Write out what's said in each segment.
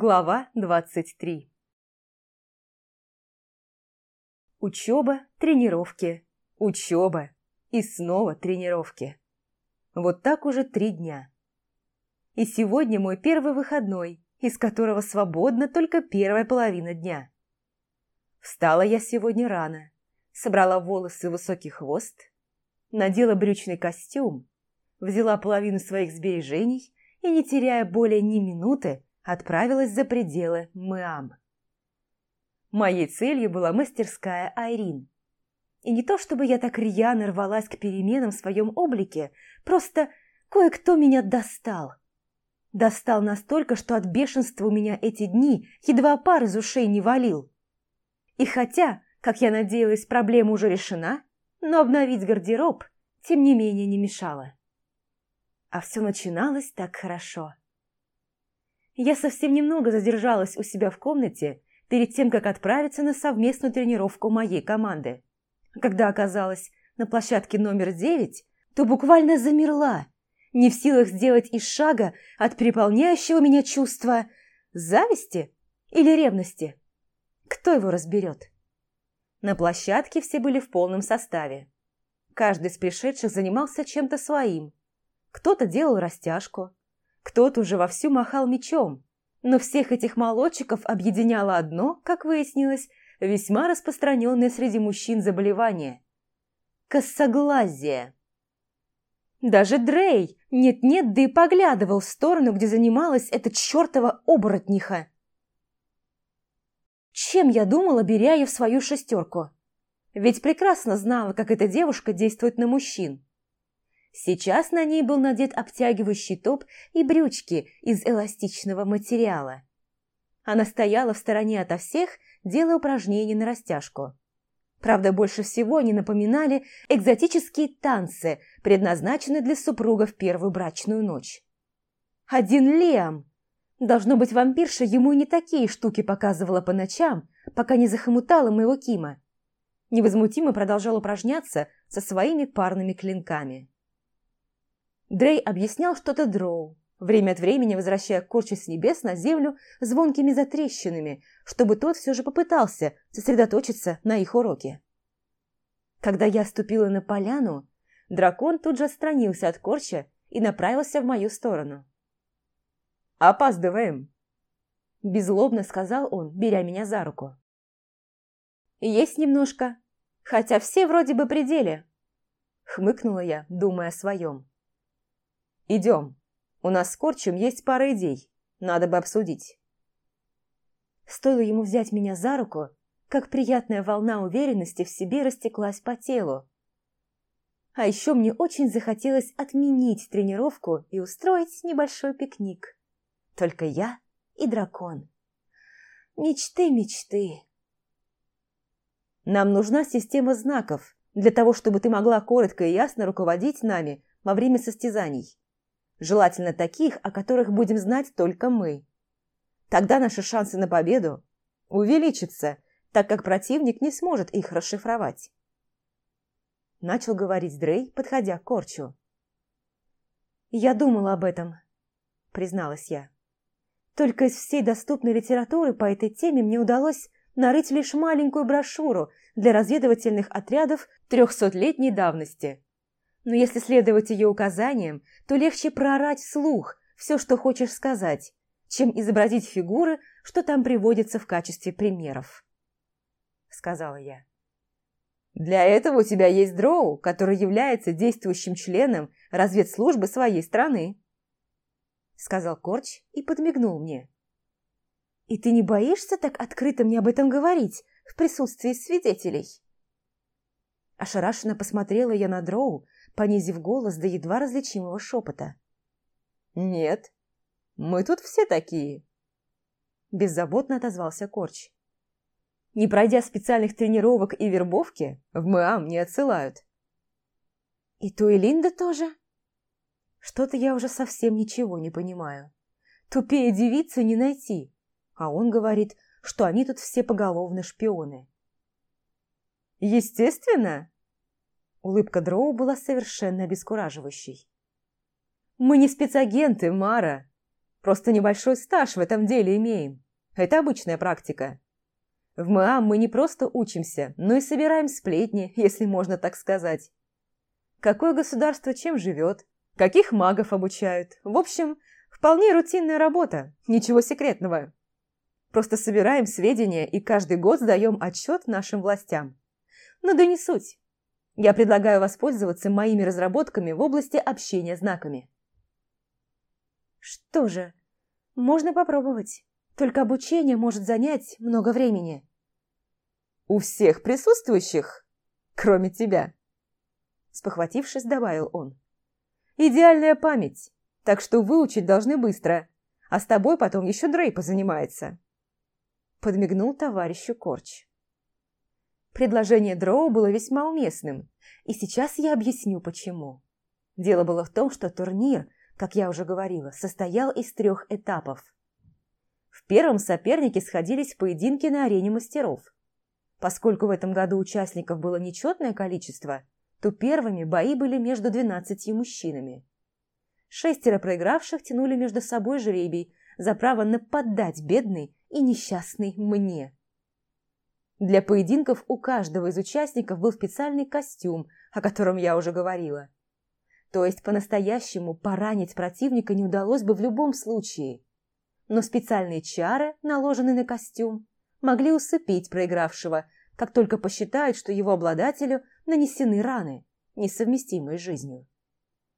Глава 23 Учеба, тренировки, учеба и снова тренировки. Вот так уже три дня. И сегодня мой первый выходной, из которого свободна только первая половина дня. Встала я сегодня рано, собрала волосы в высокий хвост, надела брючный костюм, взяла половину своих сбережений и, не теряя более ни минуты, отправилась за пределы Мэам. Моей целью была мастерская Айрин. И не то чтобы я так рьяно рвалась к переменам в своем облике, просто кое-кто меня достал. Достал настолько, что от бешенства у меня эти дни едва пар из ушей не валил. И хотя, как я надеялась, проблема уже решена, но обновить гардероб, тем не менее, не мешало. А все начиналось так хорошо. Я совсем немного задержалась у себя в комнате перед тем, как отправиться на совместную тренировку моей команды. Когда оказалась на площадке номер девять, то буквально замерла, не в силах сделать и шага от переполняющего меня чувства зависти или ревности. Кто его разберет? На площадке все были в полном составе. Каждый из пришедших занимался чем-то своим. Кто-то делал растяжку, кто-то уже вовсю махал мечом, но всех этих молодчиков объединяло одно, как выяснилось, весьма распространенное среди мужчин заболевание – косоглазие. Даже Дрей нет-нет, да и поглядывал в сторону, где занималась эта чертова оборотниха. Чем я думала, беря ее в свою шестерку? Ведь прекрасно знала, как эта девушка действует на мужчин. Сейчас на ней был надет обтягивающий топ и брючки из эластичного материала. Она стояла в стороне ото всех, делая упражнения на растяжку. Правда, больше всего они напоминали экзотические танцы, предназначенные для супруга в первую брачную ночь. Один Лиам! Должно быть, вампирша ему и не такие штуки показывала по ночам, пока не захомутала моего Кима. Невозмутимо продолжал упражняться со своими парными клинками. Дрей объяснял что-то Дроу, время от времени возвращая корчи с небес на землю звонкими затрещинами, чтобы тот все же попытался сосредоточиться на их уроке. Когда я ступила на поляну, дракон тут же отстранился от корча и направился в мою сторону. «Опаздываем!» Безлобно сказал он, беря меня за руку. «Есть немножко, хотя все вроде бы пределе», хмыкнула я, думая о своем. «Идем. У нас с Корчем есть пара идей. Надо бы обсудить». Стоило ему взять меня за руку, как приятная волна уверенности в себе растеклась по телу. А еще мне очень захотелось отменить тренировку и устроить небольшой пикник. Только я и дракон. Мечты, мечты. Нам нужна система знаков для того, чтобы ты могла коротко и ясно руководить нами во время состязаний желательно таких, о которых будем знать только мы. Тогда наши шансы на победу увеличатся, так как противник не сможет их расшифровать. Начал говорить Дрей, подходя к Корчу. «Я думала об этом», — призналась я. «Только из всей доступной литературы по этой теме мне удалось нарыть лишь маленькую брошюру для разведывательных отрядов трехсотлетней давности но если следовать ее указаниям, то легче проорать вслух все, что хочешь сказать, чем изобразить фигуры, что там приводится в качестве примеров. Сказала я. Для этого у тебя есть Дроу, который является действующим членом разведслужбы своей страны. Сказал Корч и подмигнул мне. И ты не боишься так открыто мне об этом говорить в присутствии свидетелей? Ошарашенно посмотрела я на Дроу, понизив голос до едва различимого шепота. «Нет, мы тут все такие», – беззаботно отозвался Корч. «Не пройдя специальных тренировок и вербовки, в МАМ не отсылают». «И ту и Линда тоже?» «Что-то я уже совсем ничего не понимаю. Тупее девицы не найти, а он говорит, что они тут все поголовно шпионы». «Естественно!» Улыбка Дроу была совершенно обескураживающей. «Мы не спецагенты, Мара!» Просто небольшой стаж в этом деле имеем. Это обычная практика. В МААМ мы не просто учимся, но и собираем сплетни, если можно так сказать. Какое государство чем живет, каких магов обучают. В общем, вполне рутинная работа, ничего секретного. Просто собираем сведения и каждый год сдаем отчет нашим властям. Но да не суть. Я предлагаю воспользоваться моими разработками в области общения знаками. Что же, можно попробовать. Только обучение может занять много времени. У всех присутствующих, кроме тебя. Спохватившись, добавил он. Идеальная память, так что выучить должны быстро, а с тобой потом еще Дрей позанимается. Подмигнул товарищу Корч. Предложение Дроу было весьма уместным, и сейчас я объясню, почему. Дело было в том, что турнир, как я уже говорила, состоял из трех этапов. В первом соперники сходились в поединке на арене мастеров. Поскольку в этом году участников было нечетное количество, то первыми бои были между двенадцатью мужчинами. Шестеро проигравших тянули между собой жребий за право нападать бедный и несчастный мне. Для поединков у каждого из участников был специальный костюм, о котором я уже говорила. То есть по-настоящему поранить противника не удалось бы в любом случае. Но специальные чары, наложенные на костюм, могли усыпить проигравшего, как только посчитают, что его обладателю нанесены раны, несовместимые с жизнью.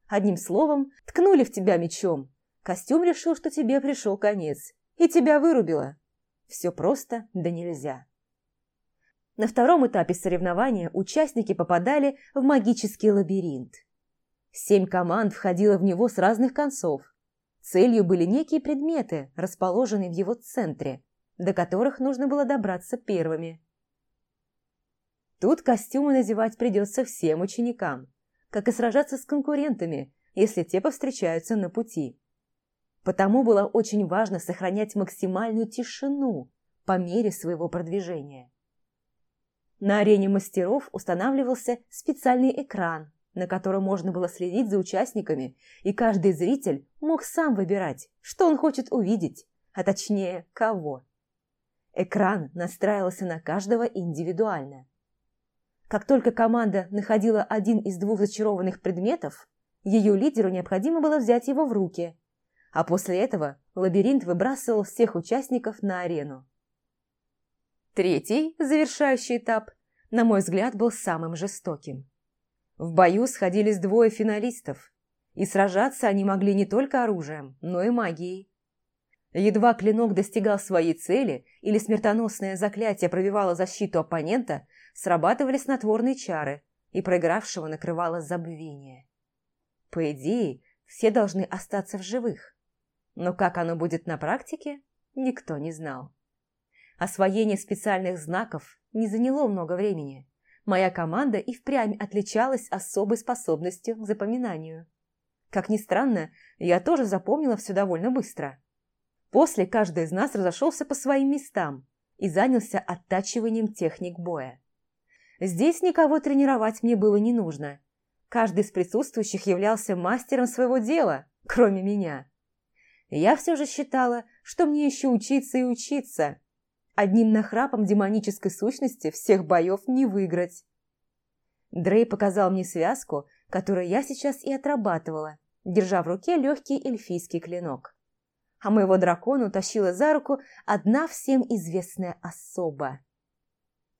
Одним словом, ткнули в тебя мечом. Костюм решил, что тебе пришел конец, и тебя вырубило. Все просто да нельзя. На втором этапе соревнования участники попадали в магический лабиринт. Семь команд входило в него с разных концов. Целью были некие предметы, расположенные в его центре, до которых нужно было добраться первыми. Тут костюмы надевать придется всем ученикам, как и сражаться с конкурентами, если те повстречаются на пути. Потому было очень важно сохранять максимальную тишину по мере своего продвижения. На арене мастеров устанавливался специальный экран, на котором можно было следить за участниками, и каждый зритель мог сам выбирать, что он хочет увидеть, а точнее, кого. Экран настраивался на каждого индивидуально. Как только команда находила один из двух зачарованных предметов, ее лидеру необходимо было взять его в руки, а после этого лабиринт выбрасывал всех участников на арену. Третий, завершающий этап, на мой взгляд, был самым жестоким. В бою сходились двое финалистов, и сражаться они могли не только оружием, но и магией. Едва клинок достигал своей цели или смертоносное заклятие пробивало защиту оппонента, срабатывали снотворные чары, и проигравшего накрывало забвение. По идее, все должны остаться в живых. Но как оно будет на практике, никто не знал. Освоение специальных знаков не заняло много времени. Моя команда и впрямь отличалась особой способностью к запоминанию. Как ни странно, я тоже запомнила все довольно быстро. После каждый из нас разошелся по своим местам и занялся оттачиванием техник боя. Здесь никого тренировать мне было не нужно. Каждый из присутствующих являлся мастером своего дела, кроме меня. Я все же считала, что мне еще учиться и учиться, Одним нахрапом демонической сущности всех боев не выиграть. Дрей показал мне связку, которую я сейчас и отрабатывала, держа в руке легкий эльфийский клинок. А моего дракона утащила за руку одна всем известная особа.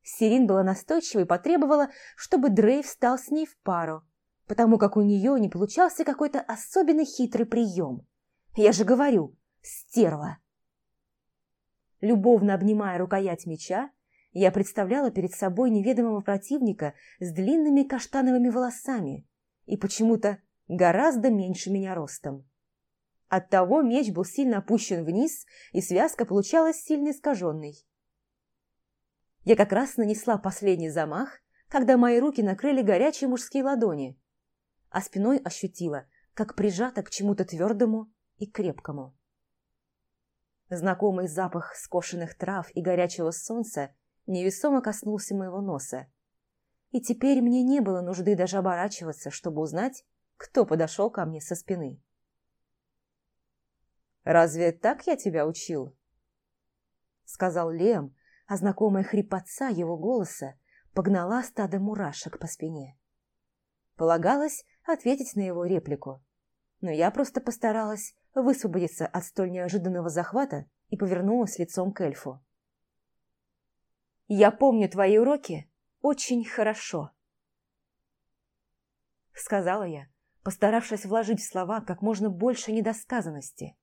Сирин была настойчива и потребовала, чтобы Дрей встал с ней в пару, потому как у нее не получался какой-то особенно хитрый прием. Я же говорю, стерва. Любовно обнимая рукоять меча, я представляла перед собой неведомого противника с длинными каштановыми волосами и почему-то гораздо меньше меня ростом. Оттого меч был сильно опущен вниз, и связка получалась сильно искаженной. Я как раз нанесла последний замах, когда мои руки накрыли горячие мужские ладони, а спиной ощутила, как прижата к чему-то твердому и крепкому. Знакомый запах скошенных трав и горячего солнца невесомо коснулся моего носа. И теперь мне не было нужды даже оборачиваться, чтобы узнать, кто подошел ко мне со спины. Разве так я тебя учил?» Сказал Лем, а знакомая хрипотца его голоса погнала стадо мурашек по спине. Полагалось ответить на его реплику, но я просто постаралась высвободиться от столь неожиданного захвата и повернулась лицом к эльфу. «Я помню твои уроки очень хорошо», — сказала я, постаравшись вложить в слова как можно больше недосказанности.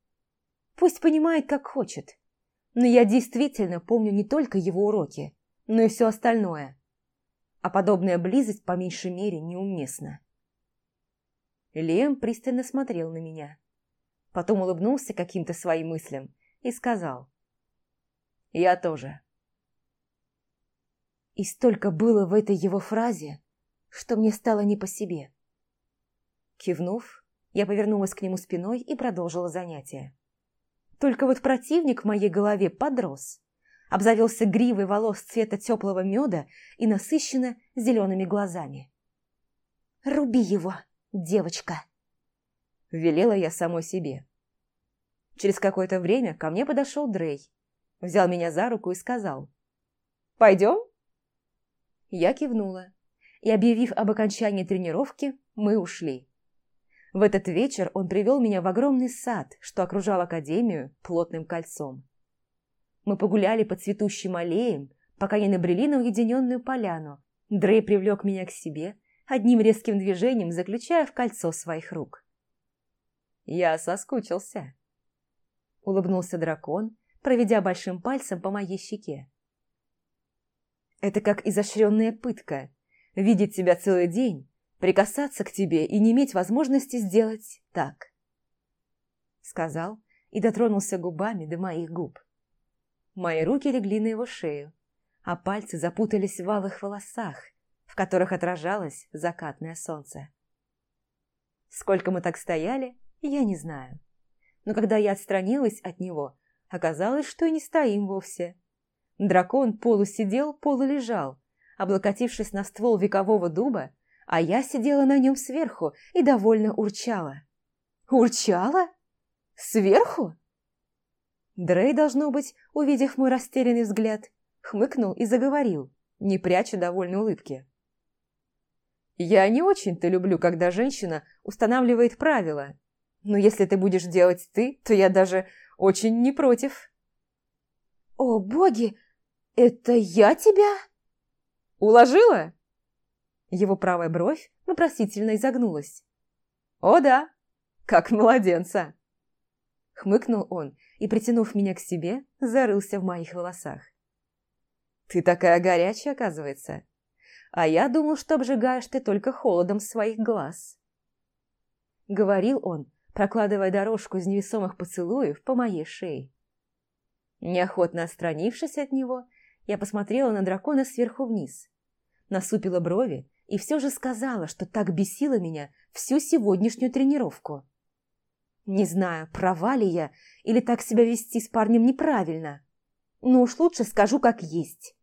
Пусть понимает, как хочет, но я действительно помню не только его уроки, но и все остальное. А подобная близость по меньшей мере неуместна. Лем пристально смотрел на меня. Потом улыбнулся каким-то своим мыслям и сказал. «Я тоже». И столько было в этой его фразе, что мне стало не по себе. Кивнув, я повернулась к нему спиной и продолжила занятие. Только вот противник в моей голове подрос, обзавелся гривой волос цвета теплого меда и насыщенно зелеными глазами. «Руби его, девочка!» Велела я самой себе. Через какое-то время ко мне подошел Дрей, взял меня за руку и сказал «Пойдем?» Я кивнула, и, объявив об окончании тренировки, мы ушли. В этот вечер он привел меня в огромный сад, что окружал Академию плотным кольцом. Мы погуляли по цветущим аллеям, пока не набрели на уединенную поляну. Дрей привлек меня к себе, одним резким движением заключая в кольцо своих рук. «Я соскучился», — улыбнулся дракон, проведя большим пальцем по моей щеке. «Это как изощренная пытка — видеть тебя целый день, прикасаться к тебе и не иметь возможности сделать так. Сказал и дотронулся губами до моих губ. Мои руки легли на его шею, а пальцы запутались в алых волосах, в которых отражалось закатное солнце. Сколько мы так стояли, я не знаю. Но когда я отстранилась от него, оказалось, что и не стоим вовсе. Дракон полусидел, полулежал, облокотившись на ствол векового дуба а я сидела на нем сверху и довольно урчала. «Урчала? Сверху?» Дрей, должно быть, увидев мой растерянный взгляд, хмыкнул и заговорил, не пряча довольной улыбки. «Я не очень-то люблю, когда женщина устанавливает правила, но если ты будешь делать ты, то я даже очень не против». «О, боги, это я тебя?» «Уложила?» Его правая бровь вопросительно изогнулась. «О да, как младенца!» Хмыкнул он и, притянув меня к себе, зарылся в моих волосах. «Ты такая горячая, оказывается. А я думал, что обжигаешь ты только холодом своих глаз». Говорил он, прокладывая дорожку из невесомых поцелуев по моей шее. Неохотно отстранившись от него, я посмотрела на дракона сверху вниз, насупила брови и все же сказала, что так бесила меня всю сегодняшнюю тренировку. Не знаю, права ли я или так себя вести с парнем неправильно, но уж лучше скажу как есть.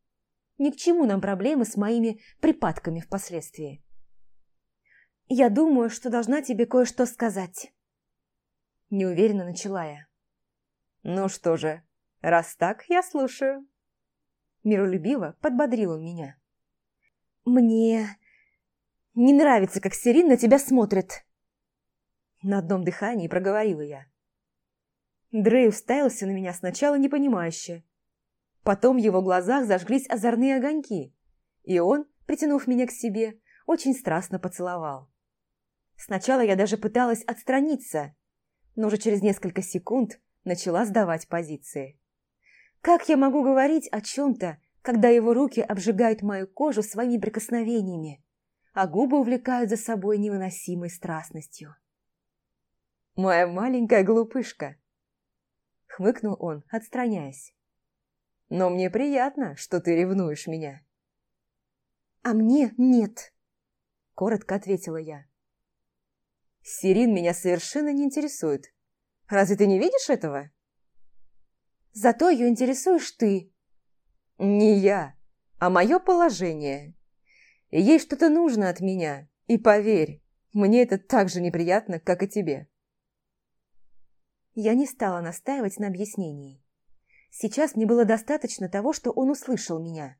Ни к чему нам проблемы с моими припадками впоследствии. «Я думаю, что должна тебе кое-что сказать», – неуверенно начала я. «Ну что же, раз так, я слушаю». Миролюбиво подбодрил он меня. «Мне не нравится, как Сирин на тебя смотрит!» На одном дыхании проговорила я. Дрей уставился на меня сначала непонимающе. Потом в его глазах зажглись озорные огоньки, и он, притянув меня к себе, очень страстно поцеловал. Сначала я даже пыталась отстраниться, но уже через несколько секунд начала сдавать позиции. Как я могу говорить о чем-то, когда его руки обжигают мою кожу своими прикосновениями? а губы увлекают за собой невыносимой страстностью. «Моя маленькая глупышка!» — хмыкнул он, отстраняясь. «Но мне приятно, что ты ревнуешь меня». «А мне нет», — коротко ответила я. «Сирин меня совершенно не интересует. Разве ты не видишь этого?» «Зато ее интересуешь ты». «Не я, а мое положение. Ей что-то нужно от меня, и поверь, мне это так же неприятно, как и тебе. Я не стала настаивать на объяснении. Сейчас мне было достаточно того, что он услышал меня.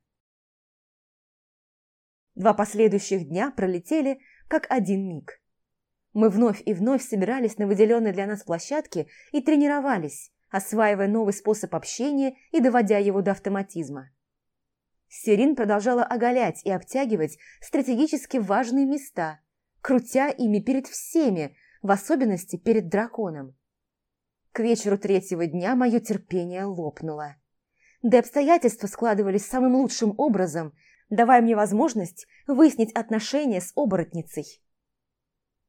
Два последующих дня пролетели, как один миг. Мы вновь и вновь собирались на выделенной для нас площадке и тренировались, осваивая новый способ общения и доводя его до автоматизма. Сирин продолжала оголять и обтягивать стратегически важные места, крутя ими перед всеми, в особенности перед драконом. К вечеру третьего дня мое терпение лопнуло. Да обстоятельства складывались самым лучшим образом, давая мне возможность выяснить отношения с оборотницей.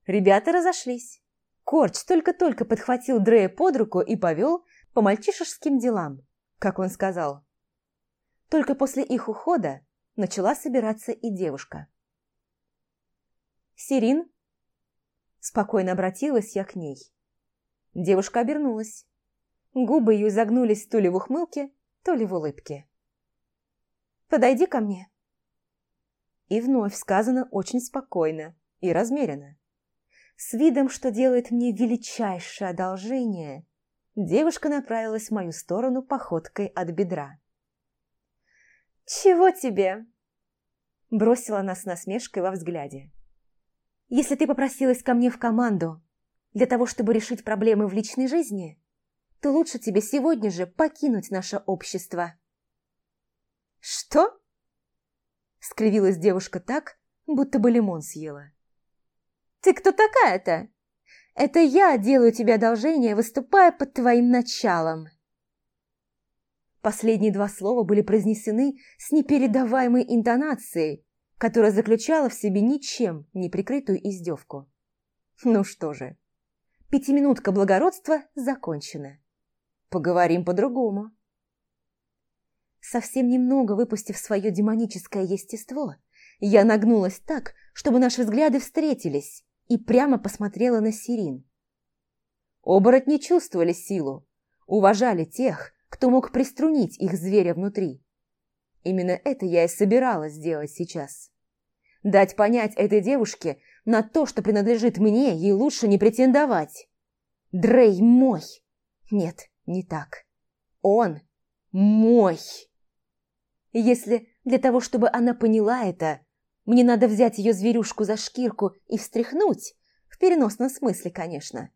Ребята разошлись. Корч только-только подхватил Дрея под руку и повел по мальчишеским делам, как он сказал. Только после их ухода начала собираться и девушка. «Сирин?» Спокойно обратилась я к ней. Девушка обернулась. Губы ее загнулись то ли в ухмылке, то ли в улыбке. «Подойди ко мне». И вновь сказано очень спокойно и размеренно. С видом, что делает мне величайшее одолжение, девушка направилась в мою сторону походкой от бедра. «Чего тебе?» Бросила она с насмешкой во взгляде. «Если ты попросилась ко мне в команду для того, чтобы решить проблемы в личной жизни, то лучше тебе сегодня же покинуть наше общество». «Что?» Скривилась девушка так, будто бы лимон съела. «Ты кто такая-то? Это я делаю тебе одолжение, выступая под твоим началом». Последние два слова были произнесены с непередаваемой интонацией, которая заключала в себе ничем не прикрытую издевку. Ну что же, пятиминутка благородства закончена. Поговорим по-другому. Совсем немного выпустив свое демоническое естество, я нагнулась так, чтобы наши взгляды встретились, и прямо посмотрела на Сирин. Оборотни чувствовали силу, уважали тех, кто мог приструнить их зверя внутри. Именно это я и собиралась сделать сейчас. Дать понять этой девушке, на то, что принадлежит мне, ей лучше не претендовать. Дрей мой. Нет, не так. Он мой. Если для того, чтобы она поняла это, мне надо взять ее зверюшку за шкирку и встряхнуть, в переносном смысле, конечно,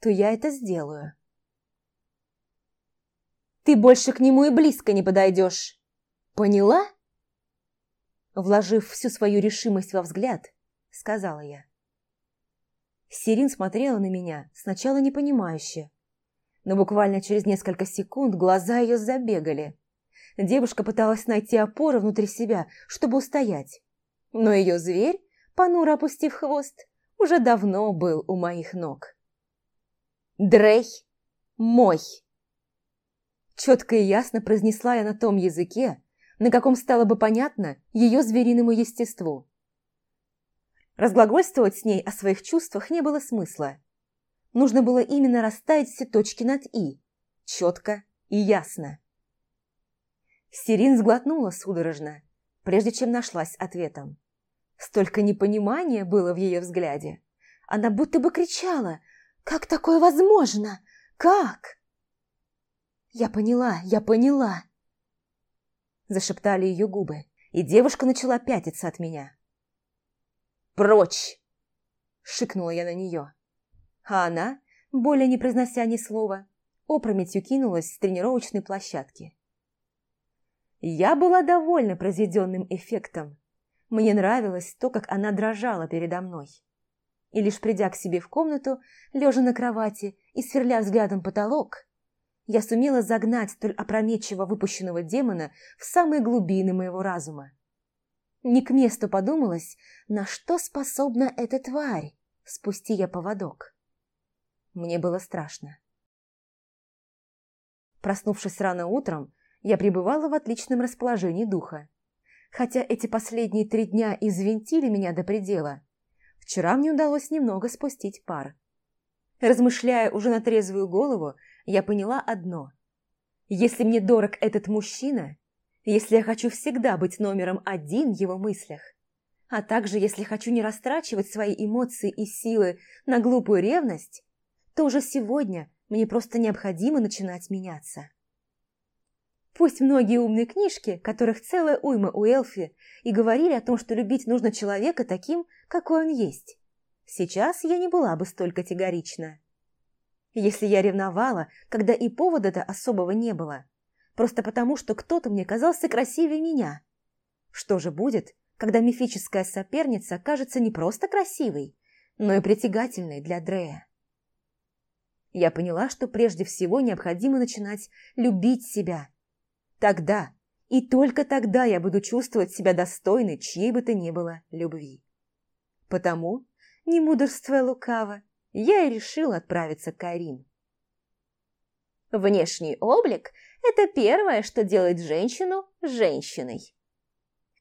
то я это сделаю. Ты больше к нему и близко не подойдешь. Поняла? Вложив всю свою решимость во взгляд, сказала я. Сирин смотрела на меня, сначала непонимающе, но буквально через несколько секунд глаза ее забегали. Девушка пыталась найти опору внутри себя, чтобы устоять, но ее зверь, понуро опустив хвост, уже давно был у моих ног. «Дрей мой!» Четко и ясно произнесла я на том языке, на каком стало бы понятно ее звериному естеству. Разглагольствовать с ней о своих чувствах не было смысла. Нужно было именно расставить все точки над «и», четко и ясно. Сирин сглотнула судорожно, прежде чем нашлась ответом. Столько непонимания было в ее взгляде. Она будто бы кричала «Как такое возможно? Как?» «Я поняла, я поняла!» Зашептали ее губы, и девушка начала пятиться от меня. «Прочь!» – шикнула я на нее. А она, более не произнося ни слова, опрометью кинулась с тренировочной площадки. Я была довольна произведенным эффектом. Мне нравилось то, как она дрожала передо мной. И лишь придя к себе в комнату, лежа на кровати и сверля взглядом потолок, я сумела загнать столь опрометчиво выпущенного демона в самые глубины моего разума. Не к месту подумалось, на что способна эта тварь, спусти я поводок. Мне было страшно. Проснувшись рано утром, я пребывала в отличном расположении духа. Хотя эти последние три дня извинтили меня до предела, вчера мне удалось немного спустить пар. Размышляя уже на трезвую голову, я поняла одно. Если мне дорог этот мужчина, если я хочу всегда быть номером один в его мыслях, а также если хочу не растрачивать свои эмоции и силы на глупую ревность, то уже сегодня мне просто необходимо начинать меняться. Пусть многие умные книжки, которых целая уйма у Элфи, и говорили о том, что любить нужно человека таким, какой он есть. Сейчас я не была бы столь категорична. Если я ревновала, когда и повода-то особого не было, просто потому, что кто-то мне казался красивее меня. Что же будет, когда мифическая соперница кажется не просто красивой, но и притягательной для Дрея? Я поняла, что прежде всего необходимо начинать любить себя – Тогда и только тогда я буду чувствовать себя достойной чьей бы то ни было любви. Потому, не мудрствуя лукаво, я и решила отправиться к Карин. Внешний облик – это первое, что делает женщину женщиной.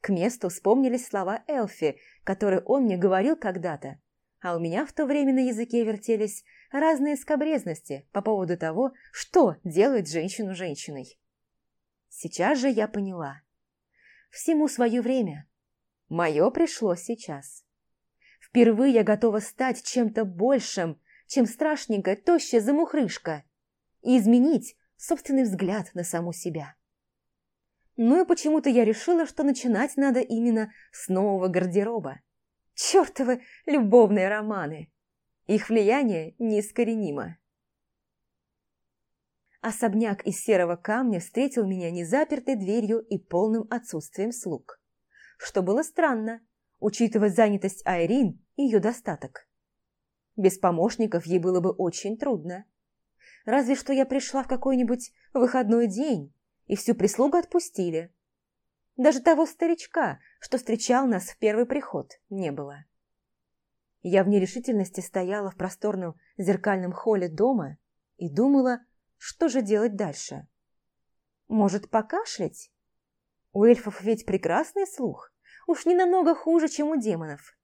К месту вспомнились слова Элфи, которые он мне говорил когда-то, а у меня в то время на языке вертелись разные скобрезности по поводу того, что делает женщину женщиной. Сейчас же я поняла. Всему свое время. Мое пришло сейчас. Впервые я готова стать чем-то большим, чем страшненькая тощая замухрышка, и изменить собственный взгляд на саму себя. Ну и почему-то я решила, что начинать надо именно с нового гардероба. Чёртовы любовные романы! Их влияние неискоренимо. Особняк из серого камня встретил меня незапертой дверью и полным отсутствием слуг. Что было странно, учитывая занятость Айрин и ее достаток. Без помощников ей было бы очень трудно. Разве что я пришла в какой-нибудь выходной день, и всю прислугу отпустили. Даже того старичка, что встречал нас в первый приход, не было. Я в нерешительности стояла в просторном зеркальном холле дома и думала, что же делать дальше? Может, покашлять? У эльфов ведь прекрасный слух, уж не намного хуже, чем у демонов.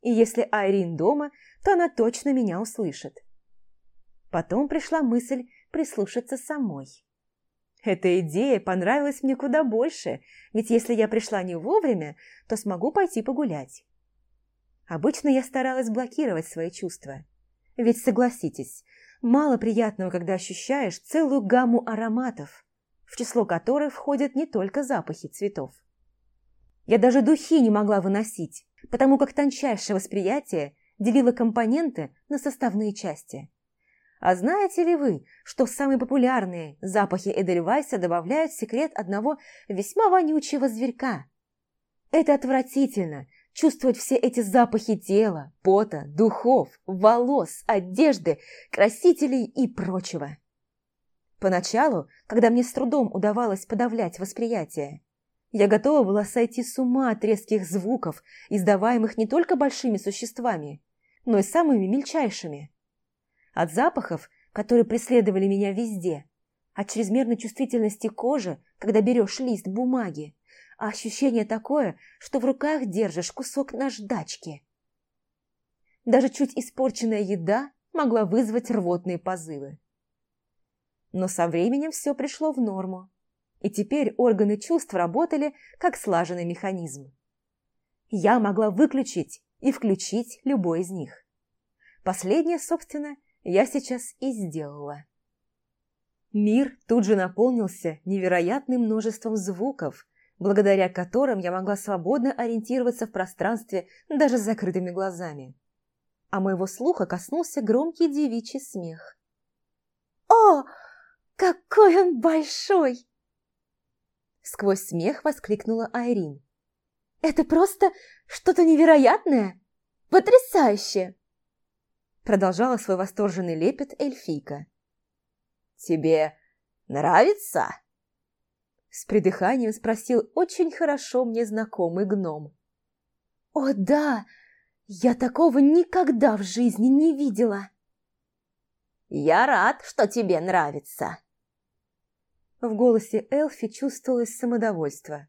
И если Айрин дома, то она точно меня услышит. Потом пришла мысль прислушаться самой. Эта идея понравилась мне куда больше, ведь если я пришла не вовремя, то смогу пойти погулять. Обычно я старалась блокировать свои чувства. Ведь, согласитесь, Мало приятного, когда ощущаешь целую гамму ароматов, в число которых входят не только запахи цветов. Я даже духи не могла выносить, потому как тончайшее восприятие делило компоненты на составные части. А знаете ли вы, что самые популярные запахи Эдельвайса добавляют секрет одного весьма вонючего зверька? Это отвратительно чувствовать все эти запахи тела, пота, духов, волос, одежды, красителей и прочего. Поначалу, когда мне с трудом удавалось подавлять восприятие, я готова была сойти с ума от резких звуков, издаваемых не только большими существами, но и самыми мельчайшими. От запахов, которые преследовали меня везде, от чрезмерной чувствительности кожи, когда берешь лист бумаги, а ощущение такое, что в руках держишь кусок наждачки. Даже чуть испорченная еда могла вызвать рвотные позывы. Но со временем все пришло в норму, и теперь органы чувств работали как слаженный механизм. Я могла выключить и включить любой из них. Последнее, собственно, я сейчас и сделала. Мир тут же наполнился невероятным множеством звуков, благодаря которым я могла свободно ориентироваться в пространстве даже с закрытыми глазами. А моего слуха коснулся громкий девичий смех. «О, какой он большой!» Сквозь смех воскликнула Айрин. «Это просто что-то невероятное! Потрясающе!» Продолжала свой восторженный лепет эльфийка. «Тебе нравится?» С придыханием спросил очень хорошо мне знакомый гном. «О, да! Я такого никогда в жизни не видела!» «Я рад, что тебе нравится!» В голосе Элфи чувствовалось самодовольство.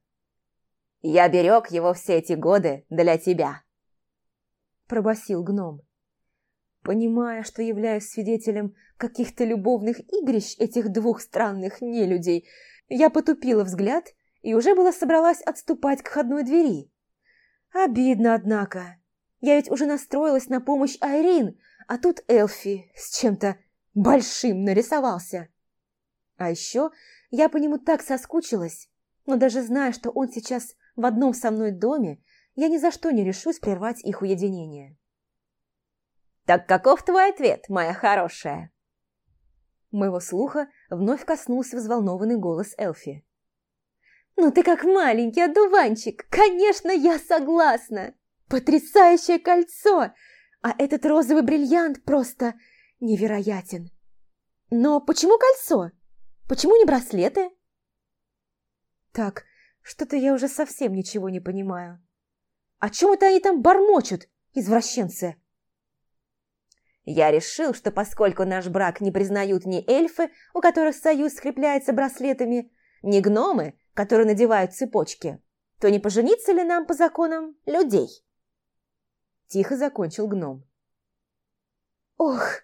«Я берег его все эти годы для тебя!» Пробасил гном. Понимая, что являюсь свидетелем каких-то любовных игрищ этих двух странных нелюдей, я потупила взгляд и уже была собралась отступать к входной двери. Обидно, однако. Я ведь уже настроилась на помощь Айрин, а тут Элфи с чем-то большим нарисовался. А еще я по нему так соскучилась, но даже зная, что он сейчас в одном со мной доме, я ни за что не решусь прервать их уединение. «Так каков твой ответ, моя хорошая?» Моего слуха вновь коснулся взволнованный голос Элфи. «Ну ты как маленький одуванчик! Конечно, я согласна! Потрясающее кольцо! А этот розовый бриллиант просто невероятен! Но почему кольцо? Почему не браслеты?» «Так, что-то я уже совсем ничего не понимаю. О чем это они там бормочут, извращенцы?» Я решил, что поскольку наш брак не признают ни эльфы, у которых союз скрепляется браслетами, ни гномы, которые надевают цепочки, то не пожениться ли нам по законам людей?» Тихо закончил гном. «Ох!»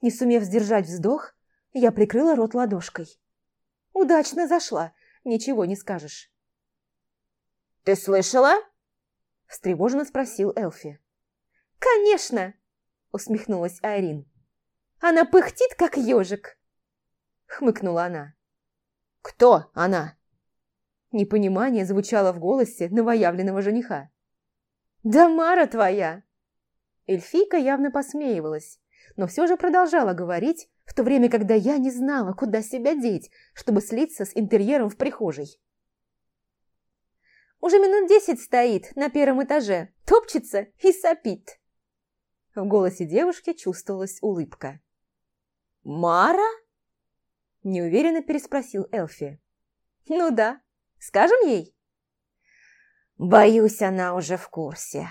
Не сумев сдержать вздох, я прикрыла рот ладошкой. «Удачно зашла, ничего не скажешь». «Ты слышала?» встревоженно спросил Элфи. «Конечно!» Усмехнулась Айрин. «Она пыхтит, как ежик!» хмыкнула она. «Кто она?» Непонимание звучало в голосе новоявленного жениха. «Да Мара твоя!» Эльфийка явно посмеивалась, но все же продолжала говорить, в то время, когда я не знала, куда себя деть, чтобы слиться с интерьером в прихожей. Уже минут десять стоит на первом этаже, топчется и сопит. В голосе девушки чувствовалась улыбка. «Мара?» Неуверенно переспросил Элфи. «Ну да. Скажем ей?» «Боюсь, она уже в курсе»,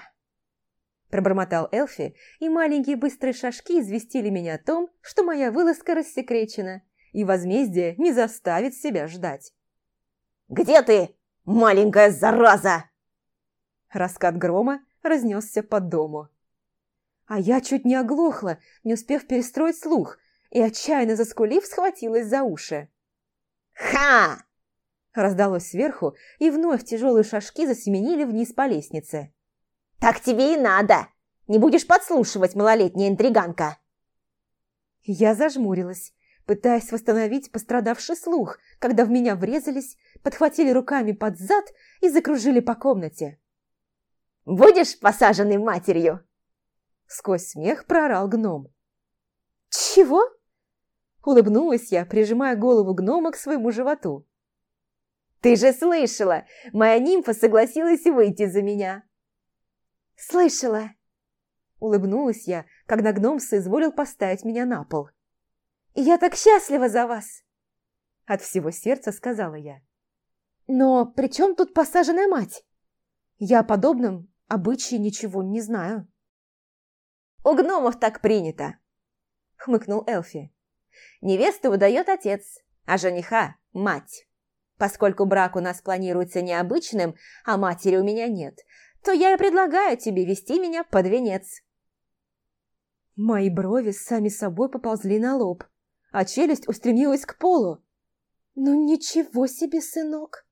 пробормотал Элфи, и маленькие быстрые шажки известили меня о том, что моя вылазка рассекречена, и возмездие не заставит себя ждать. «Где ты, маленькая зараза?» Раскат грома разнесся по дому. А я чуть не оглохла, не успев перестроить слух, и, отчаянно заскулив, схватилась за уши. «Ха!» Раздалось сверху, и вновь тяжелые шажки засеменили вниз по лестнице. «Так тебе и надо! Не будешь подслушивать, малолетняя интриганка!» Я зажмурилась, пытаясь восстановить пострадавший слух, когда в меня врезались, подхватили руками под зад и закружили по комнате. «Будешь посаженной матерью?» Сквозь смех проорал гном. «Чего?» Улыбнулась я, прижимая голову гнома к своему животу. «Ты же слышала! Моя нимфа согласилась выйти за меня!» «Слышала!» Улыбнулась я, когда гном соизволил поставить меня на пол. «Я так счастлива за вас!» От всего сердца сказала я. «Но при чем тут посаженная мать? Я о подобном обычае ничего не знаю». У гномов так принято!» – хмыкнул Элфи. «Невесту выдает отец, а жениха – мать. Поскольку брак у нас планируется необычным, а матери у меня нет, то я и предлагаю тебе вести меня под венец». Мои брови сами собой поползли на лоб, а челюсть устремилась к полу. «Ну ничего себе, сынок!»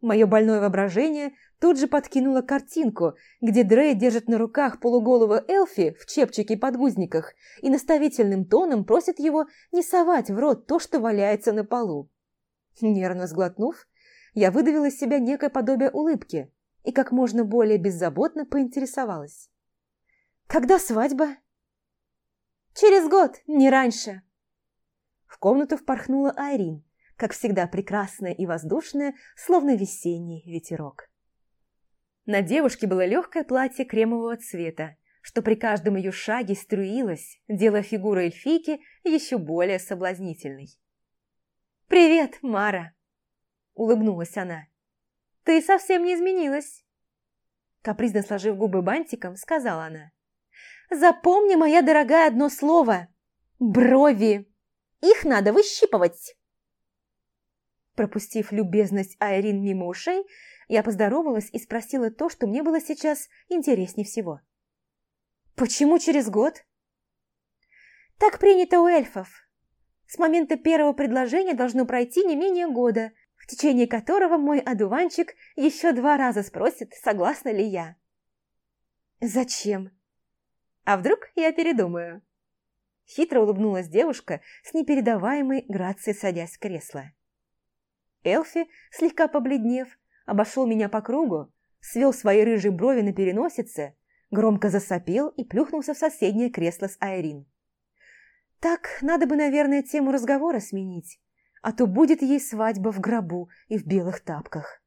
Мое больное воображение тут же подкинуло картинку, где Дрей держит на руках полуголого Элфи в чепчике и подгузниках и наставительным тоном просит его не совать в рот то, что валяется на полу. Нервно сглотнув, я выдавила из себя некое подобие улыбки и как можно более беззаботно поинтересовалась. «Когда свадьба?» «Через год, не раньше». В комнату впорхнула Айрин, как всегда прекрасная и воздушная, словно весенний ветерок. На девушке было легкое платье кремового цвета, что при каждом ее шаге струилось, делая фигуру эльфийки еще более соблазнительной. «Привет, Мара!» – улыбнулась она. «Ты совсем не изменилась!» Капризно сложив губы бантиком, сказала она. «Запомни, моя дорогая, одно слово – брови! Их надо выщипывать!» Пропустив любезность Айрин мимо ушей, я поздоровалась и спросила то, что мне было сейчас интереснее всего. «Почему через год?» «Так принято у эльфов. С момента первого предложения должно пройти не менее года, в течение которого мой одуванчик еще два раза спросит, согласна ли я». «Зачем?» «А вдруг я передумаю?» Хитро улыбнулась девушка с непередаваемой грацией, садясь в кресло. Элфи, слегка побледнев, обошел меня по кругу, свел свои рыжие брови на переносице, громко засопел и плюхнулся в соседнее кресло с Айрин. Так, надо бы, наверное, тему разговора сменить, а то будет ей свадьба в гробу и в белых тапках.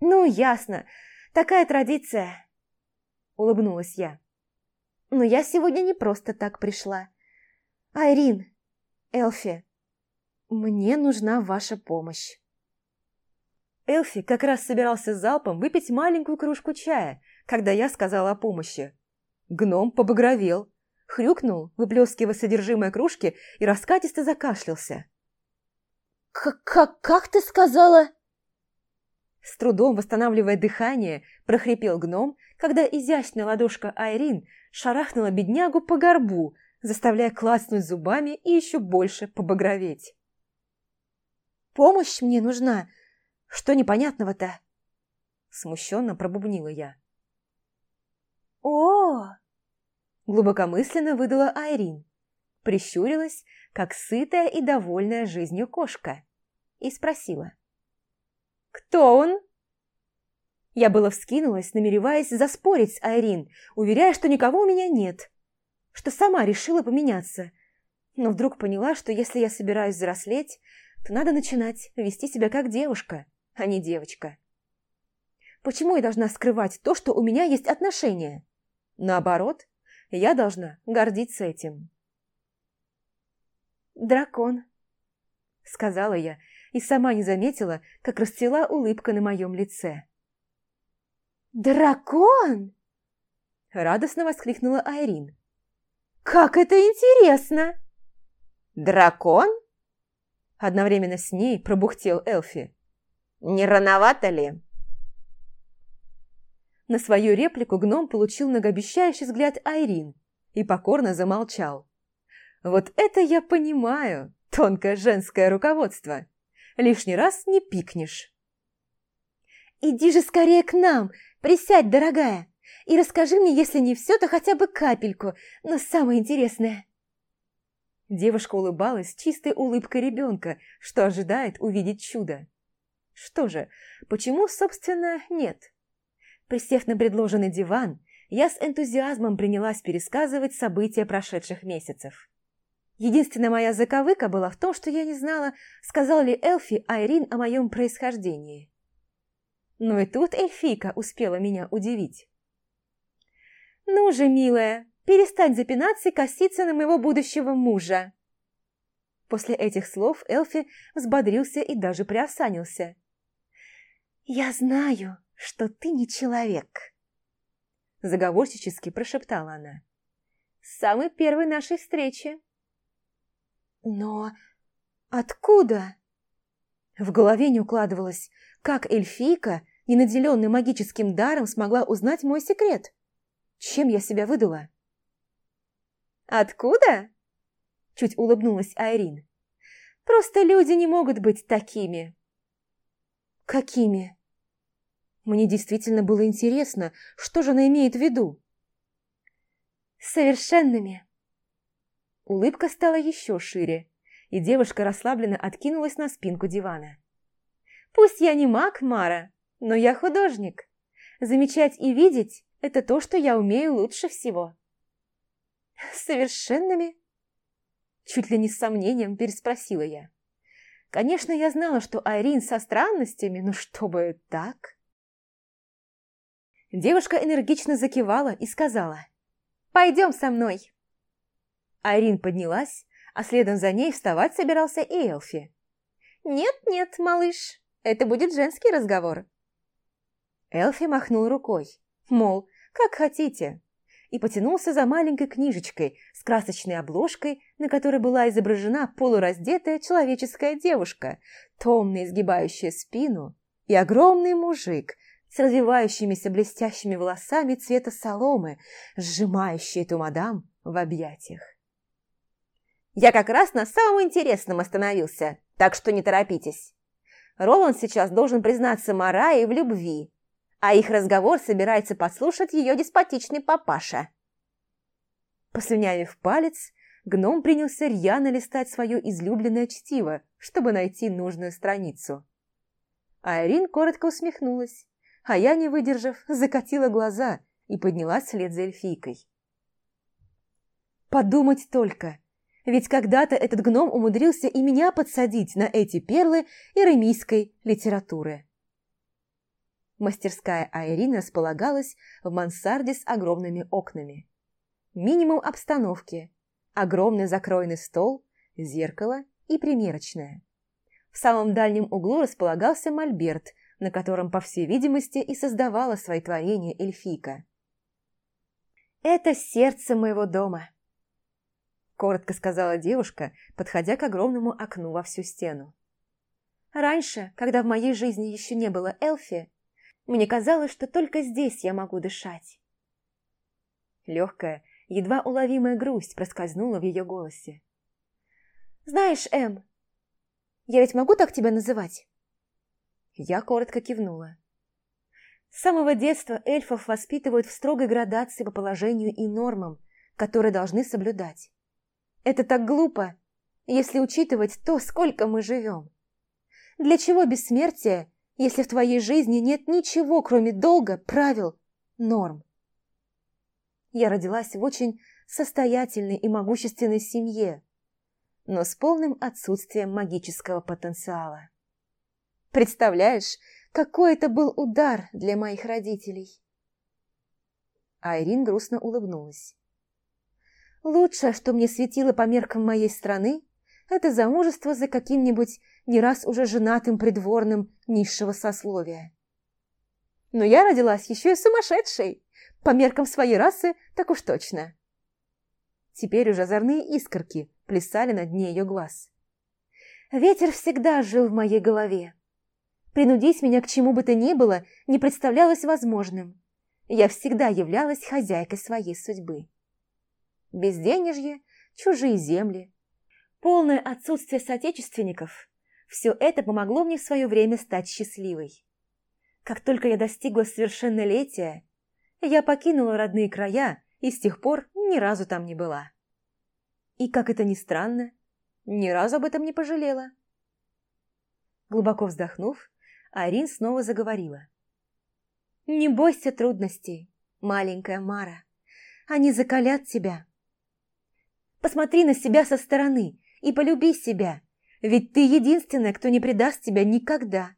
«Ну, ясно, такая традиция», — улыбнулась я. «Но я сегодня не просто так пришла. Айрин, Элфи, мне нужна ваша помощь». Элфи как раз собирался залпом выпить маленькую кружку чая, когда я сказала о помощи. Гном побагровел, хрюкнул, выплескивая содержимое кружки, и раскатисто закашлялся. «Как, как, как ты сказала?» С трудом восстанавливая дыхание, прохрипел гном, когда изящная ладошка Айрин шарахнула беднягу по горбу, заставляя клацнуть зубами и еще больше побагроветь. «Помощь мне нужна. Что непонятного-то?» Смущенно пробубнила я. «О!» Глубокомысленно выдала Айрин. Прищурилась, как сытая и довольная жизнью кошка. И спросила. «Кто он?» Я было вскинулась, намереваясь заспорить с Айрин, уверяя, что никого у меня нет, что сама решила поменяться. Но вдруг поняла, что если я собираюсь взрослеть, надо начинать вести себя как девушка, а не девочка. Почему я должна скрывать то, что у меня есть отношения? Наоборот, я должна гордиться этим. «Дракон», — сказала я, и сама не заметила, как расцвела улыбка на моем лице. «Дракон!» — радостно воскликнула Айрин. «Как это интересно!» «Дракон?» Одновременно с ней пробухтел Элфи. «Не рановато ли?» На свою реплику гном получил многообещающий взгляд Айрин и покорно замолчал. «Вот это я понимаю, тонкое женское руководство. Лишний раз не пикнешь». «Иди же скорее к нам, присядь, дорогая, и расскажи мне, если не все, то хотя бы капельку, но самое интересное». Девушка улыбалась чистой улыбкой ребенка, что ожидает увидеть чудо. Что же, почему, собственно, нет? Присев на предложенный диван, я с энтузиазмом принялась пересказывать события прошедших месяцев. Единственная моя заковыка была в том, что я не знала, сказал ли Элфи Айрин о моем происхождении. Но и тут эльфийка успела меня удивить. «Ну же, милая, перестань запинаться и коситься на моего будущего мужа!» После этих слов Элфи взбодрился и даже приосанился. «Я знаю, что ты не человек», – заговорщически прошептала она. «С самой первой нашей встречи». «Но откуда?» В голове не укладывалось, как эльфийка, не наделенная магическим даром, смогла узнать мой секрет. Чем я себя выдала? «Откуда?» – чуть улыбнулась Айрин. «Просто люди не могут быть такими». «Какими?» Мне действительно было интересно, что же она имеет в виду. «Совершенными!» Улыбка стала еще шире, и девушка расслабленно откинулась на спинку дивана. «Пусть я не маг, Мара, но я художник. Замечать и видеть – это то, что я умею лучше всего». «Совершенными?» Чуть ли не с сомнением переспросила я. Конечно, я знала, что Айрин со странностями, но чтобы так... Девушка энергично закивала и сказала «Пойдем со мной». Айрин поднялась, а следом за ней вставать собирался и Элфи. «Нет-нет, малыш, это будет женский разговор». Элфи махнул рукой, мол, как хотите, и потянулся за маленькой книжечкой с красочной обложкой, на которой была изображена полураздетая человеческая девушка, томно изгибающая спину, и огромный мужик с развивающимися блестящими волосами цвета соломы, сжимающий эту мадам в объятиях. «Я как раз на самом интересном остановился, так что не торопитесь. Роланд сейчас должен признаться Марае в любви, а их разговор собирается подслушать ее деспотичный папаша». Послюнявив палец, гном принялся рьяно листать свое излюбленное чтиво, чтобы найти нужную страницу. Айрин коротко усмехнулась, а я, не выдержав, закатила глаза и поднялась вслед за эльфийкой. Подумать только, ведь когда-то этот гном умудрился и меня подсадить на эти перлы иремийской литературы. Мастерская Айрин располагалась в мансарде с огромными окнами. Минимум обстановки, огромный закроенный стол, зеркало и примерочная. В самом дальнем углу располагался мольберт, на котором, по всей видимости, и создавала свои творения эльфийка. «Это сердце моего дома», – коротко сказала девушка, подходя к огромному окну во всю стену. «Раньше, когда в моей жизни еще не было Эльфи, мне казалось, что только здесь я могу дышать». Легкая, едва уловимая грусть проскользнула в ее голосе. «Знаешь, Эм, я ведь могу так тебя называть?» Я коротко кивнула. С самого детства эльфов воспитывают в строгой градации по положению и нормам, которые должны соблюдать. Это так глупо, если учитывать то, сколько мы живем. Для чего бессмертие, если в твоей жизни нет ничего, кроме долга, правил, норм? Я родилась в очень состоятельной и могущественной семье, но с полным отсутствием магического потенциала. Представляешь, какой это был удар для моих родителей? Айрин грустно улыбнулась. Лучшее, что мне светило по меркам моей страны, это замужество за каким-нибудь не раз уже женатым придворным низшего сословия. Но я родилась еще и сумасшедшей, по меркам своей расы так уж точно. Теперь уже озорные искорки плясали на дне ее глаз. Ветер всегда жил в моей голове. Принудить меня к чему бы то ни было не представлялось возможным. Я всегда являлась хозяйкой своей судьбы. Безденежье, чужие земли, полное отсутствие соотечественников – все это помогло мне в свое время стать счастливой. Как только я достигла совершеннолетия, я покинула родные края и с тех пор ни разу там не была. И, как это ни странно, ни разу об этом не пожалела. Глубоко вздохнув, Арин снова заговорила. «Не бойся трудностей, маленькая Мара. Они закалят тебя. Посмотри на себя со стороны и полюби себя, ведь ты единственная, кто не предаст тебя никогда.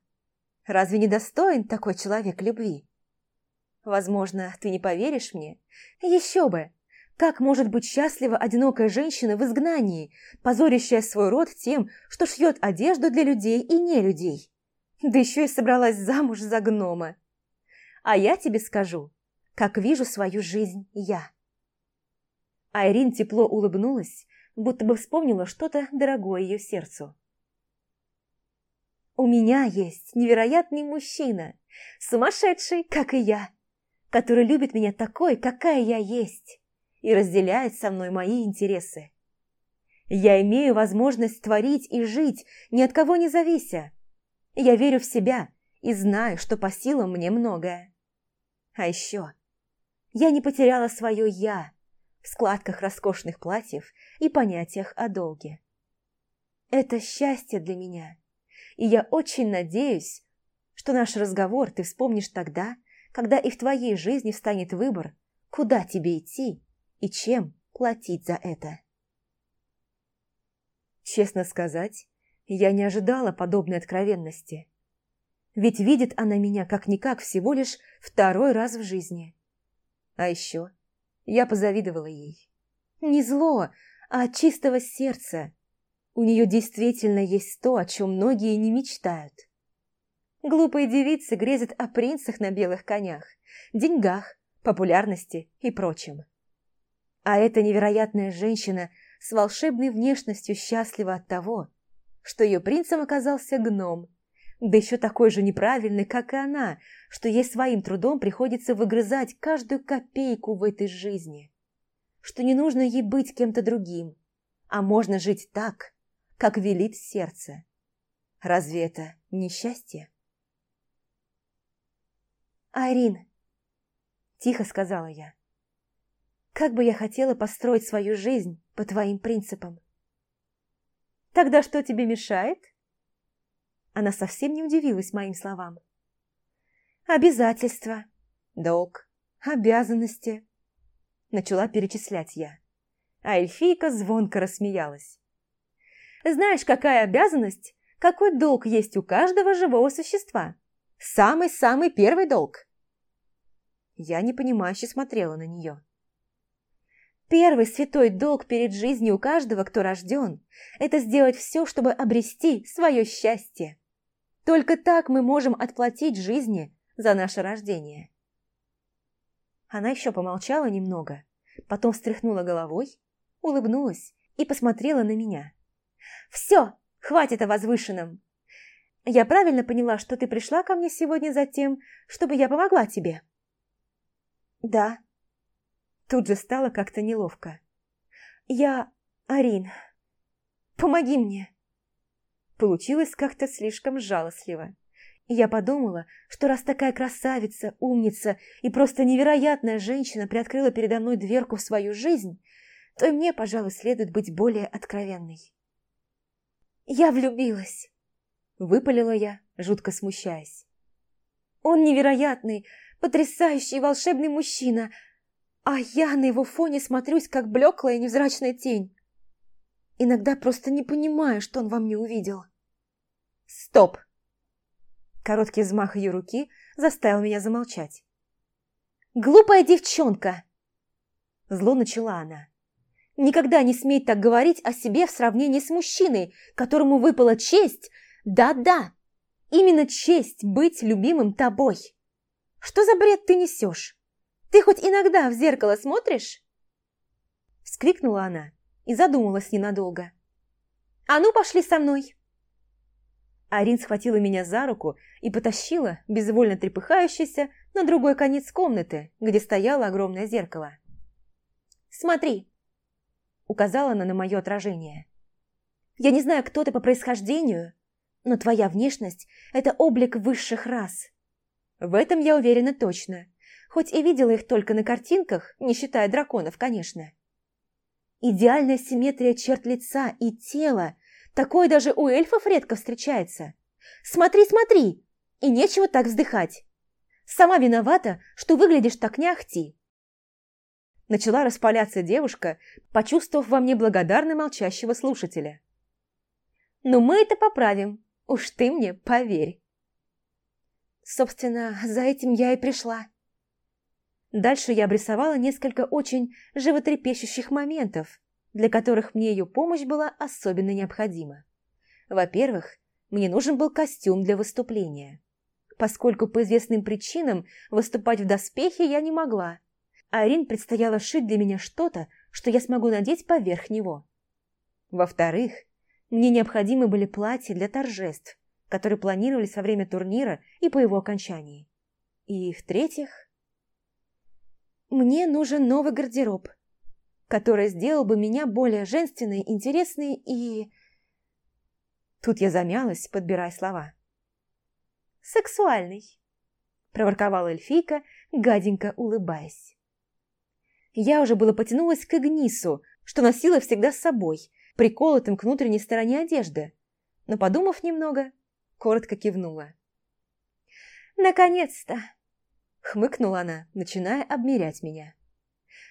Разве не достоин такой человек любви? Возможно, ты не поверишь мне? Еще бы! Как может быть счастлива одинокая женщина в изгнании, позорящая свой род тем, что шьет одежду для людей и не людей? Да еще и собралась замуж за гнома. А я тебе скажу, как вижу свою жизнь я. Айрин тепло улыбнулась, будто бы вспомнила что-то дорогое ее сердцу. «У меня есть невероятный мужчина, сумасшедший, как и я, который любит меня такой, какая я есть, и разделяет со мной мои интересы. Я имею возможность творить и жить, ни от кого не завися. Я верю в себя и знаю, что по силам мне многое. А еще я не потеряла свое «я», в складках роскошных платьев и понятиях о долге. Это счастье для меня, и я очень надеюсь, что наш разговор ты вспомнишь тогда, когда и в твоей жизни встанет выбор, куда тебе идти и чем платить за это. Честно сказать, я не ожидала подобной откровенности. Ведь видит она меня как-никак всего лишь второй раз в жизни. А еще я позавидовала ей. Не зло, а от чистого сердца. У нее действительно есть то, о чем многие не мечтают. Глупые девицы грезят о принцах на белых конях, деньгах, популярности и прочем. А эта невероятная женщина с волшебной внешностью счастлива от того, что ее принцем оказался гном, да еще такой же неправильный, как и она, что ей своим трудом приходится выгрызать каждую копейку в этой жизни, что не нужно ей быть кем-то другим, а можно жить так, как велит сердце. Разве это не счастье? «Айрин», – тихо сказала я, – «как бы я хотела построить свою жизнь по твоим принципам. Тогда что тебе мешает? Она совсем не удивилась моим словам. Обязательства, долг, обязанности. Начала перечислять я. А эльфийка звонко рассмеялась. Знаешь, какая обязанность, какой долг есть у каждого живого существа? Самый-самый первый долг. Я непонимающе смотрела на нее. Первый святой долг перед жизнью у каждого, кто рожден, это сделать все, чтобы обрести свое счастье. Только так мы можем отплатить жизни за наше рождение. Она еще помолчала немного, потом встряхнула головой, улыбнулась и посмотрела на меня. «Все, хватит о возвышенном. Я правильно поняла, что ты пришла ко мне сегодня за тем, чтобы я помогла тебе?» «Да». Тут же стало как-то неловко. «Я... Арин, помоги мне!» Получилось как-то слишком жалостливо. И я подумала, что раз такая красавица, умница и просто невероятная женщина приоткрыла передо мной дверку в свою жизнь, то и мне, пожалуй, следует быть более откровенной. «Я влюбилась», — выпалила я, жутко смущаясь. «Он невероятный, потрясающий волшебный мужчина, а я на его фоне смотрюсь, как блеклая невзрачная тень. Иногда просто не понимаю, что он во мне увидел». «Стоп!» Короткий взмах ее руки заставил меня замолчать. «Глупая девчонка!» Зло начала она. «Никогда не смей так говорить о себе в сравнении с мужчиной, которому выпала честь, да-да, именно честь быть любимым тобой. Что за бред ты несешь? Ты хоть иногда в зеркало смотришь?» Вскрикнула она и задумалась ненадолго. «А ну, пошли со мной!» Арин схватила меня за руку и потащила, безвольно трепыхающейся, на другой конец комнаты, где стояло огромное зеркало. «Смотри!» – указала она на мое отражение. «Я не знаю, кто ты по происхождению, но твоя внешность – это облик высших рас. В этом я уверена точно, хоть и видела их только на картинках, не считая драконов, конечно. Идеальная симметрия черт лица и тела – Такое даже у эльфов редко встречается. Смотри, смотри! И нечего так вздыхать. Сама виновата, что выглядишь так не ахти. Начала распаляться девушка, почувствовав во мне благодарно молчащего слушателя. «Но мы это поправим, уж ты мне поверь». Собственно, за этим я и пришла. Дальше я обрисовала несколько очень животрепещущих моментов, для которых мне ее помощь была особенно необходима. Во-первых, мне нужен был костюм для выступления. Поскольку по известным причинам выступать в доспехе я не могла, Арин предстояло шить для меня что-то, что я смогу надеть поверх него. Во-вторых, мне необходимы были платья для торжеств, которые планировались во время турнира и по его окончании. И в-третьих, мне нужен новый гардероб, который сделал бы меня более женственной, интересной и... Тут я замялась, подбирая слова. «Сексуальный», – проворковала эльфийка, гаденько улыбаясь. Я уже было потянулась к Игнису, что носила всегда с собой, приколотым к внутренней стороне одежды, но, подумав немного, коротко кивнула. «Наконец-то!» – хмыкнула она, начиная обмерять меня.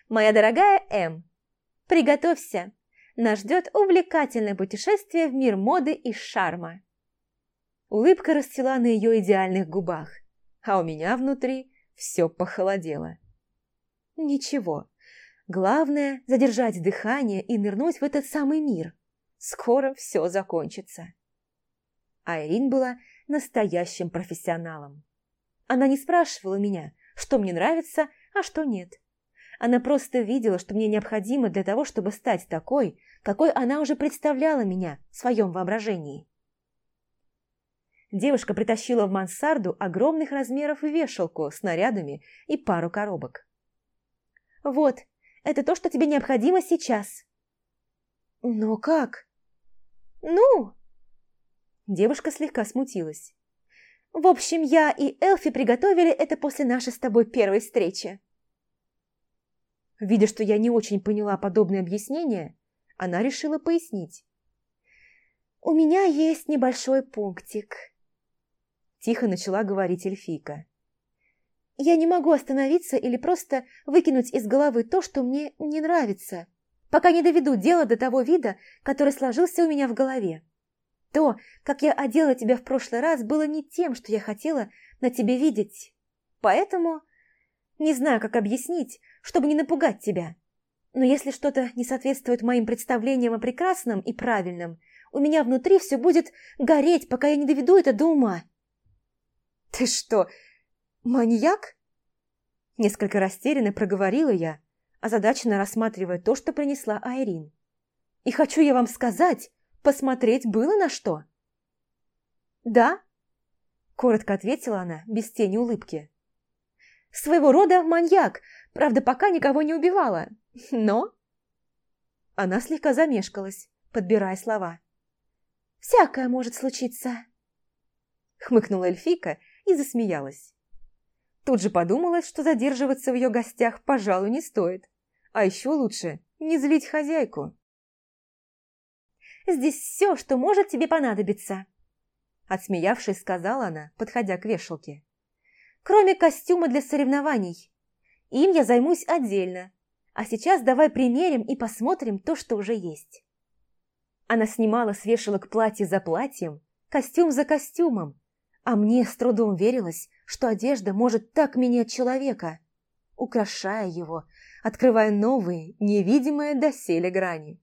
«Моя дорогая М, приготовься, нас ждет увлекательное путешествие в мир моды и шарма». Улыбка расцвела на ее идеальных губах, а у меня внутри все похолодело. «Ничего, главное – задержать дыхание и нырнуть в этот самый мир. Скоро все закончится». Айрин была настоящим профессионалом. Она не спрашивала меня, что мне нравится, а что нет. Она просто видела, что мне необходимо для того, чтобы стать такой, какой она уже представляла меня в своем воображении. Девушка притащила в мансарду огромных размеров вешалку с нарядами и пару коробок. «Вот, это то, что тебе необходимо сейчас». «Но как?» «Ну?» Девушка слегка смутилась. «В общем, я и Элфи приготовили это после нашей с тобой первой встречи». Видя, что я не очень поняла подобное объяснение, она решила пояснить. «У меня есть небольшой пунктик», – тихо начала говорить эльфийка. «Я не могу остановиться или просто выкинуть из головы то, что мне не нравится, пока не доведу дело до того вида, который сложился у меня в голове. То, как я одела тебя в прошлый раз, было не тем, что я хотела на тебе видеть. Поэтому не знаю, как объяснить, чтобы не напугать тебя. Но если что-то не соответствует моим представлениям о прекрасном и правильном, у меня внутри все будет гореть, пока я не доведу это до ума. «Ты что, маньяк?» Несколько растерянно проговорила я, озадаченно рассматривая то, что принесла Айрин. «И хочу я вам сказать, посмотреть было на что?» «Да?» – коротко ответила она, без тени улыбки. «Своего рода маньяк, правда, пока никого не убивала, но...» Она слегка замешкалась, подбирая слова. «Всякое может случиться», — хмыкнула эльфийка и засмеялась. Тут же подумалось, что задерживаться в ее гостях, пожалуй, не стоит. А еще лучше не злить хозяйку. «Здесь все, что может тебе понадобиться», — отсмеявшись, сказала она, подходя к вешалке. «Кроме костюма для соревнований. Им я займусь отдельно. А сейчас давай примерим и посмотрим то, что уже есть». Она снимала с вешалок платье за платьем, костюм за костюмом, а мне с трудом верилось, что одежда может так менять человека, украшая его, открывая новые, невидимые доселе грани.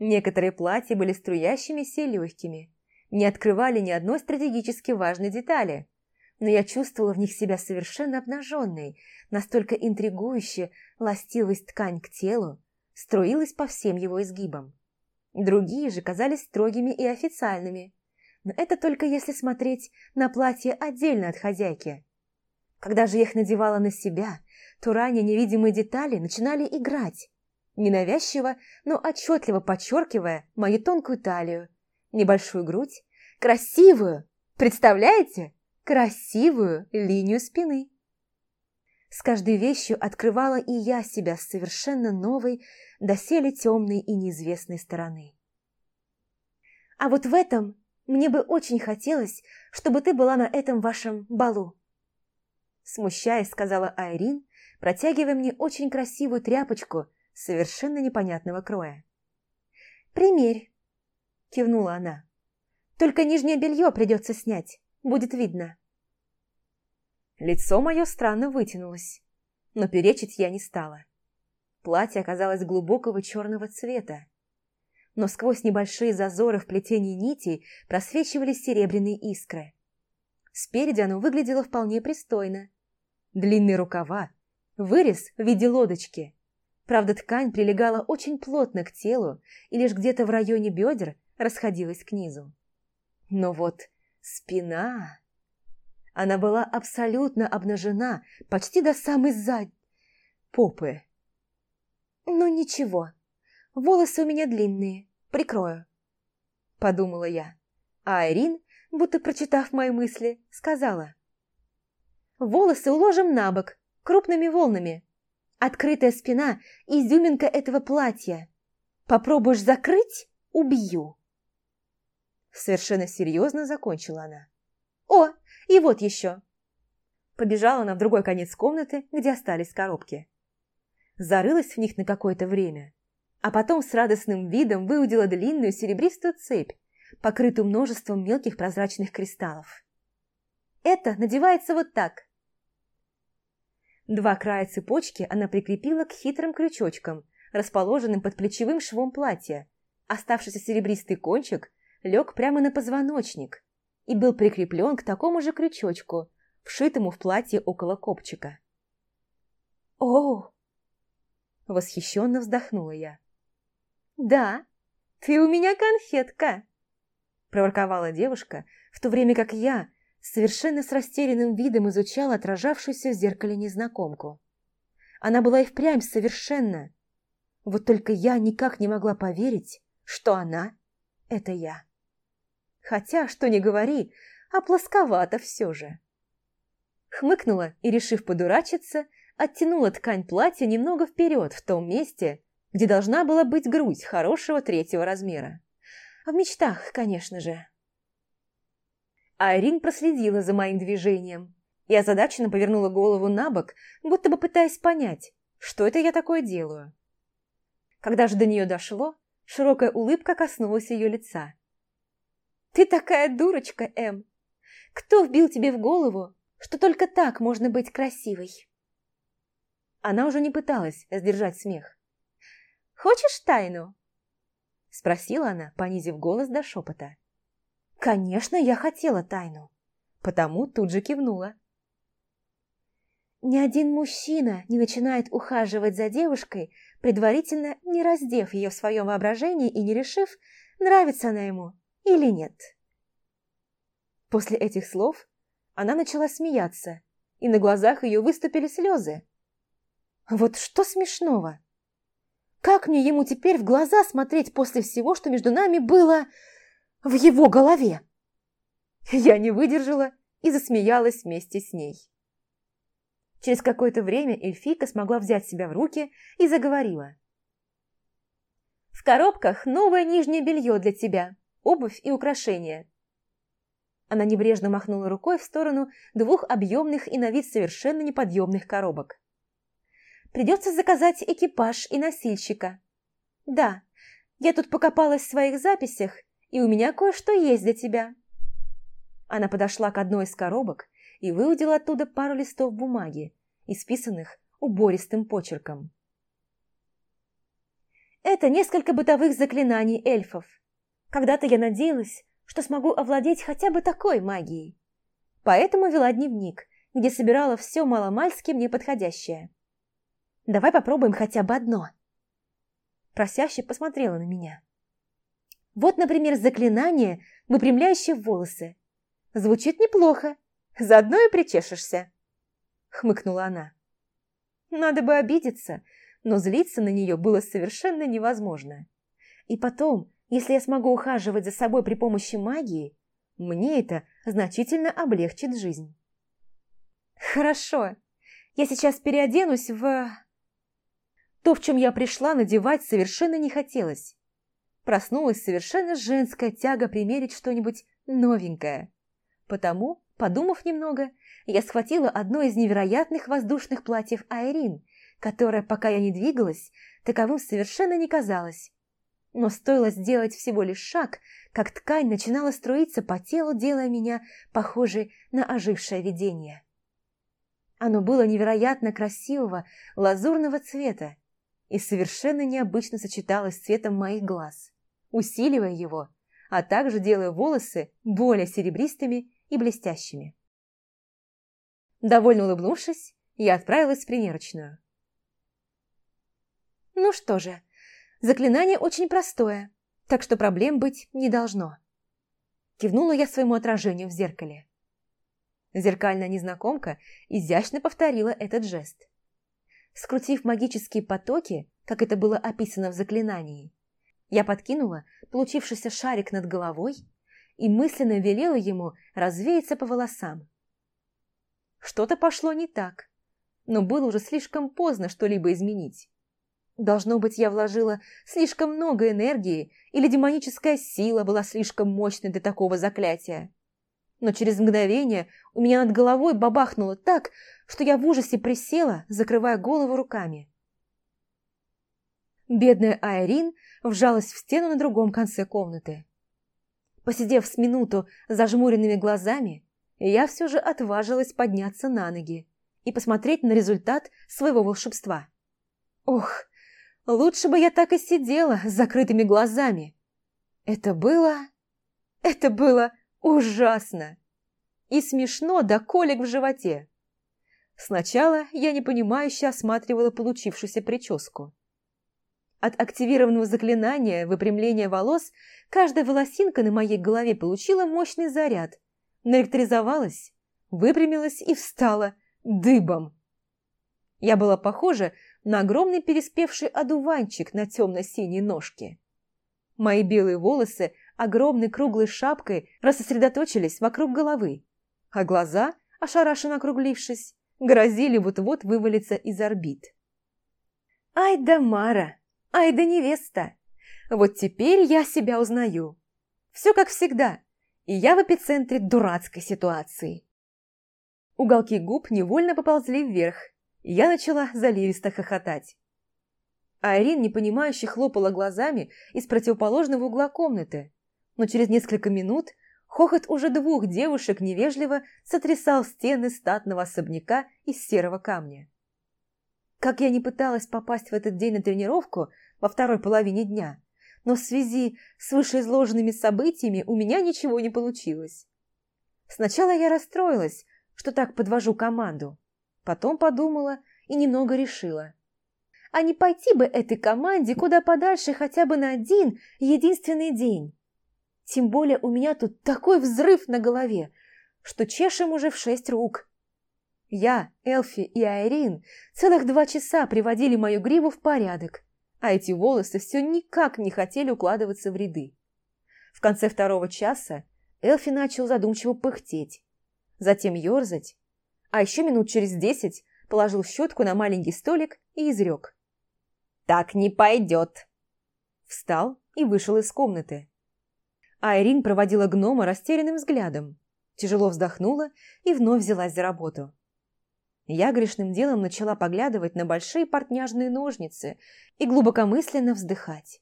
Некоторые платья были струящимися и легкими, не открывали ни одной стратегически важной детали, но я чувствовала в них себя совершенно обнаженной, настолько интригующе ластилась ткань к телу, струилась по всем его изгибам. Другие же казались строгими и официальными, но это только если смотреть на платье отдельно от хозяйки. Когда же я их надевала на себя, то ранее невидимые детали начинали играть, ненавязчиво, но отчетливо подчеркивая мою тонкую талию, небольшую грудь, красивую, представляете, красивую линию спины. С каждой вещью открывала и я себя с совершенно новой, доселе темной и неизвестной стороны. А вот в этом мне бы очень хотелось, чтобы ты была на этом вашем балу. Смущаясь, сказала Айрин, протягивая мне очень красивую тряпочку совершенно непонятного кроя. «Примерь», – кивнула она. «Только нижнее белье придется снять, будет видно». Лицо мое странно вытянулось, но перечить я не стала. Платье оказалось глубокого черного цвета, но сквозь небольшие зазоры в плетении нитей просвечивали серебряные искры. Спереди оно выглядело вполне пристойно. Длинные рукава, вырез в виде лодочки. Правда, ткань прилегала очень плотно к телу и лишь где-то в районе бедер расходилась к низу. Но вот спина... Она была абсолютно обнажена, почти до самой зад... попы. «Ну ничего, волосы у меня длинные, прикрою», – подумала я. А Айрин, будто прочитав мои мысли, сказала. «Волосы уложим на бок, крупными волнами. Открытая спина – изюминка этого платья. Попробуешь закрыть – убью». Совершенно серьезно закончила она. «О, и вот еще!» Побежала она в другой конец комнаты, где остались коробки. Зарылась в них на какое-то время, а потом с радостным видом выудила длинную серебристую цепь, покрытую множеством мелких прозрачных кристаллов. Это надевается вот так. Два края цепочки она прикрепила к хитрым крючочкам, расположенным под плечевым швом платья. Оставшийся серебристый кончик лег прямо на позвоночник и был прикреплен к такому же крючочку, вшитому в платье около копчика. «Оу!» Восхищенно вздохнула я. «Да, ты у меня конфетка!» Проворковала девушка, в то время как я совершенно с растерянным видом изучала отражавшуюся в зеркале незнакомку. Она была и впрямь совершенно. Вот только я никак не могла поверить, что она – это я. Хотя, что ни говори, а плосковато все же. Хмыкнула и, решив подурачиться, оттянула ткань платья немного вперед в том месте, где должна была быть грудь хорошего третьего размера. В мечтах, конечно же. Айрин проследила за моим движением и озадаченно повернула голову на бок, будто бы пытаясь понять, что это я такое делаю. Когда же до нее дошло, широкая улыбка коснулась ее лица. «Ты такая дурочка, Эм! Кто вбил тебе в голову, что только так можно быть красивой?» Она уже не пыталась сдержать смех. «Хочешь тайну?» Спросила она, понизив голос до шепота. «Конечно, я хотела тайну, потому тут же кивнула. Ни один мужчина не начинает ухаживать за девушкой, предварительно не раздев ее в своем воображении и не решив, нравится она ему или нет. После этих слов она начала смеяться, и на глазах ее выступили слезы. Вот что смешного? Как мне ему теперь в глаза смотреть после всего, что между нами было в его голове? Я не выдержала и засмеялась вместе с ней. Через какое-то время эльфийка смогла взять себя в руки и заговорила. «В коробках новое нижнее белье для тебя, обувь и украшения». Она небрежно махнула рукой в сторону двух объемных и на вид совершенно неподъемных коробок. «Придется заказать экипаж и носильщика. Да, я тут покопалась в своих записях, и у меня кое-что есть для тебя». Она подошла к одной из коробок и выудила оттуда пару листов бумаги, исписанных убористым почерком. Это несколько бытовых заклинаний эльфов. Когда-то я надеялась, что смогу овладеть хотя бы такой магией. Поэтому вела дневник, где собирала все маломальски мне подходящее. Давай попробуем хотя бы одно. Просяще посмотрела на меня. Вот, например, заклинание, выпрямляющее волосы. Звучит неплохо, Заодно и причешешься», — хмыкнула она. Надо бы обидеться, но злиться на нее было совершенно невозможно. И потом, если я смогу ухаживать за собой при помощи магии, мне это значительно облегчит жизнь. «Хорошо, я сейчас переоденусь в...» То, в чем я пришла, надевать совершенно не хотелось. Проснулась совершенно женская тяга примерить что-нибудь новенькое. Потому Подумав немного, я схватила одно из невероятных воздушных платьев Айрин, которое, пока я не двигалась, таковым совершенно не казалось. Но стоило сделать всего лишь шаг, как ткань начинала струиться по телу, делая меня похожей на ожившее видение. Оно было невероятно красивого, лазурного цвета и совершенно необычно сочеталось с цветом моих глаз, усиливая его, а также делая волосы более серебристыми и блестящими. Довольно улыбнувшись, я отправилась в примерочную. Ну что же, заклинание очень простое, так что проблем быть не должно. Кивнула я своему отражению в зеркале. Зеркальная незнакомка изящно повторила этот жест. Скрутив магические потоки, как это было описано в заклинании, я подкинула получившийся шарик над головой и мысленно велела ему развеяться по волосам. Что-то пошло не так, но было уже слишком поздно что-либо изменить. Должно быть, я вложила слишком много энергии, или демоническая сила была слишком мощной для такого заклятия. Но через мгновение у меня над головой бабахнуло так, что я в ужасе присела, закрывая голову руками. Бедная Айрин вжалась в стену на другом конце комнаты. Посидев с минуту зажмуренными глазами, я все же отважилась подняться на ноги и посмотреть на результат своего волшебства. Ох, лучше бы я так и сидела с закрытыми глазами. Это было... это было ужасно. И смешно до колик в животе. Сначала я непонимающе осматривала получившуюся прическу. От активированного заклинания выпрямления волос каждая волосинка на моей голове получила мощный заряд, наэлектризовалась, выпрямилась и встала дыбом. Я была похожа на огромный переспевший одуванчик на темно-синей ножке. Мои белые волосы огромной круглой шапкой рассосредоточились вокруг головы, а глаза, ошарашенно округлившись, грозили вот-вот вывалиться из орбит. «Ай да Мара!» Ай да невеста! Вот теперь я себя узнаю. Все как всегда, и я в эпицентре дурацкой ситуации. Уголки губ невольно поползли вверх, и я начала заливисто хохотать. Айрин непонимающе хлопала глазами из противоположного угла комнаты, но через несколько минут хохот уже двух девушек невежливо сотрясал стены статного особняка из серого камня. Как я не пыталась попасть в этот день на тренировку во второй половине дня, но в связи с вышеизложенными событиями у меня ничего не получилось. Сначала я расстроилась, что так подвожу команду, потом подумала и немного решила. А не пойти бы этой команде куда подальше хотя бы на один единственный день? Тем более у меня тут такой взрыв на голове, что чешем уже в шесть рук. Я, Элфи и Айрин целых два часа приводили мою гриву в порядок, а эти волосы все никак не хотели укладываться в ряды. В конце второго часа Элфи начал задумчиво пыхтеть, затем ерзать, а еще минут через десять положил щетку на маленький столик и изрек. «Так не пойдет!» Встал и вышел из комнаты. Айрин проводила гнома растерянным взглядом, тяжело вздохнула и вновь взялась за работу. Я грешным делом начала поглядывать на большие портняжные ножницы и глубокомысленно вздыхать.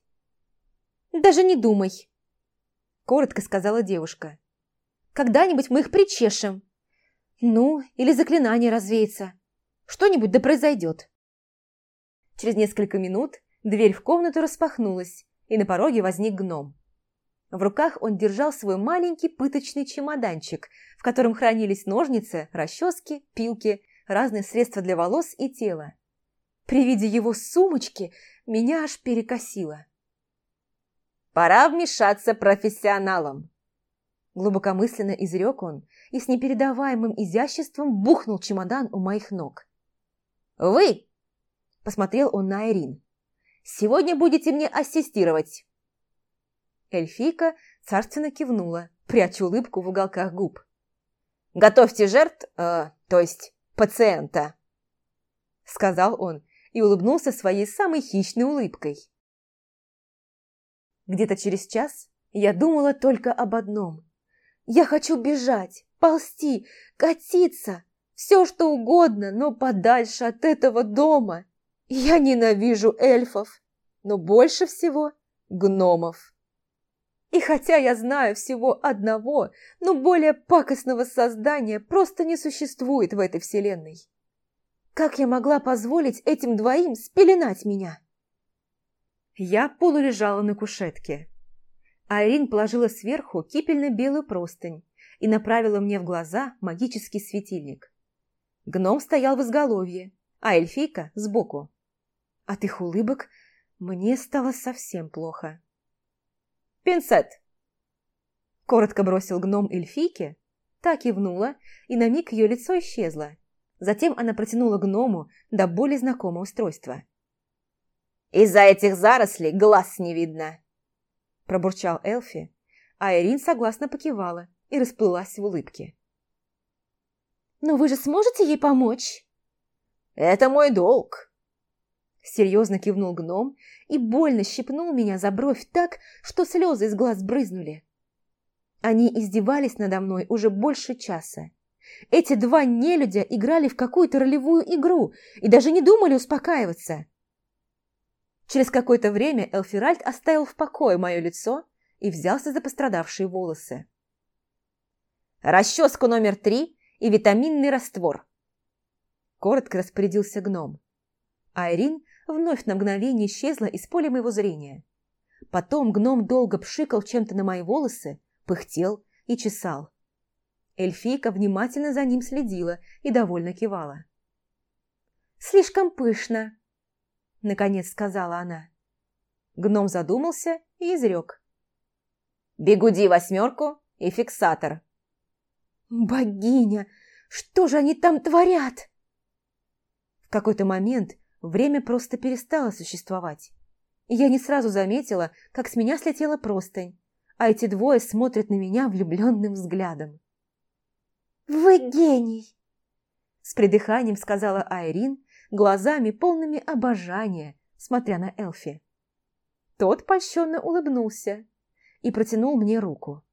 «Даже не думай!» – коротко сказала девушка. «Когда-нибудь мы их причешем. Ну, или заклинание развеется. Что-нибудь да произойдет». Через несколько минут дверь в комнату распахнулась, и на пороге возник гном. В руках он держал свой маленький пыточный чемоданчик, в котором хранились ножницы, расчески, пилки разные средства для волос и тела. При виде его сумочки меня аж перекосило. «Пора вмешаться профессионалам!» Глубокомысленно изрек он и с непередаваемым изяществом бухнул чемодан у моих ног. «Вы!» – посмотрел он на Айрин. «Сегодня будете мне ассистировать!» Эльфийка царственно кивнула, пряча улыбку в уголках губ. «Готовьте жертв, э, то есть пациента», — сказал он и улыбнулся своей самой хищной улыбкой. Где-то через час я думала только об одном. Я хочу бежать, ползти, катиться, все что угодно, но подальше от этого дома. Я ненавижу эльфов, но больше всего гномов. И хотя я знаю всего одного, но более пакостного создания просто не существует в этой вселенной. Как я могла позволить этим двоим спеленать меня? Я полулежала на кушетке. Айрин положила сверху кипельно-белую простынь и направила мне в глаза магический светильник. Гном стоял в изголовье, а эльфийка сбоку. От их улыбок мне стало совсем плохо. Пинцет!» Коротко бросил гном эльфийке, та кивнула, и на миг ее лицо исчезло. Затем она протянула гному до более знакомое устройство. «Из-за этих зарослей глаз не видно!» Пробурчал Элфи, а Ирин согласно покивала и расплылась в улыбке. «Но вы же сможете ей помочь?» «Это мой долг!» Серьезно кивнул гном и больно щипнул меня за бровь так, что слезы из глаз брызнули. Они издевались надо мной уже больше часа. Эти два нелюдя играли в какую-то ролевую игру и даже не думали успокаиваться. Через какое-то время Элфиральд оставил в покое мое лицо и взялся за пострадавшие волосы. «Расческу номер три и витаминный раствор», – коротко распорядился гном. Айрин вновь на мгновение исчезла из поля моего зрения. Потом гном долго пшикал чем-то на мои волосы, пыхтел и чесал. Эльфийка внимательно за ним следила и довольно кивала. «Слишком пышно», — наконец сказала она. Гном задумался и изрек. «Бегуди восьмерку и фиксатор». «Богиня, что же они там творят?» В какой-то момент время просто перестало существовать. И я не сразу заметила, как с меня слетела простынь, а эти двое смотрят на меня влюбленным взглядом. «Вы гений!» С придыханием сказала Айрин, глазами полными обожания, смотря на Элфи. Тот польщенно улыбнулся и протянул мне руку.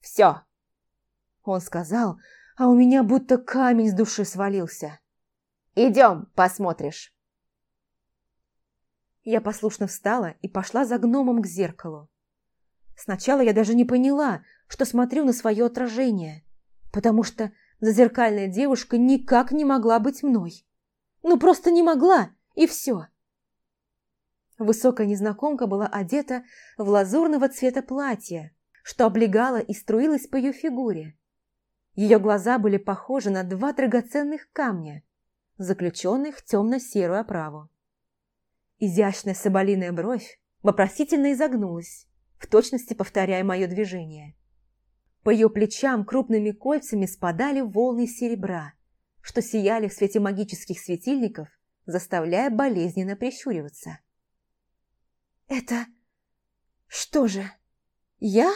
«Все!» Он сказал, а у меня будто камень с души свалился. «Идем, посмотришь!» Я послушно встала и пошла за гномом к зеркалу. Сначала я даже не поняла, что смотрю на свое отражение, потому что зазеркальная девушка никак не могла быть мной. Ну, просто не могла, и все. Высокая незнакомка была одета в лазурного цвета платье, что облегало и струилось по ее фигуре. Ее глаза были похожи на два драгоценных камня, заключенных в темно-серую оправу. Изящная соболиная бровь вопросительно изогнулась, в точности повторяя мое движение. По ее плечам крупными кольцами спадали волны серебра, что сияли в свете магических светильников, заставляя болезненно прищуриваться. «Это... что же, я?»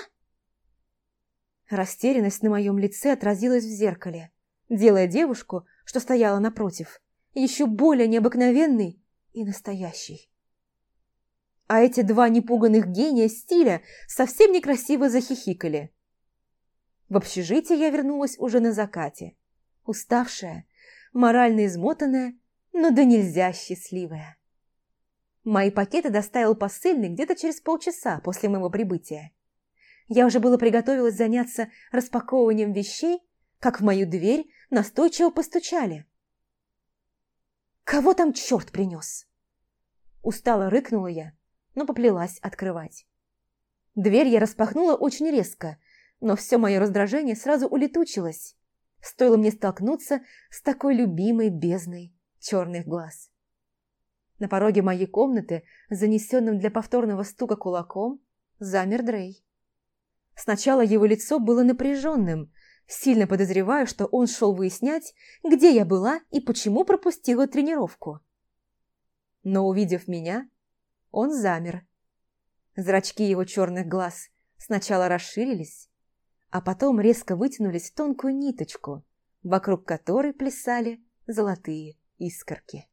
Растерянность на моем лице отразилась в зеркале, делая девушку, что стояла напротив, еще более необыкновенной и настоящей. А эти два непуганных гения стиля совсем некрасиво захихикали. В общежитие я вернулась уже на закате, уставшая, морально измотанная, но да нельзя счастливая. Мои пакеты доставил посыльный где-то через полчаса после моего прибытия. Я уже было приготовилась заняться распаковыванием вещей, как в мою дверь настойчиво постучали. «Кого там черт принес?» Устало рыкнула я, но поплелась открывать. Дверь я распахнула очень резко, но все мое раздражение сразу улетучилось. Стоило мне столкнуться с такой любимой бездной черных глаз. На пороге моей комнаты, занесенным для повторного стука кулаком, замер Дрей. Сначала его лицо было напряженным, сильно подозревая, что он шел выяснять, где я была и почему пропустила тренировку. Но, увидев меня, он замер. Зрачки его черных глаз сначала расширились, а потом резко вытянулись в тонкую ниточку, вокруг которой плясали золотые искорки.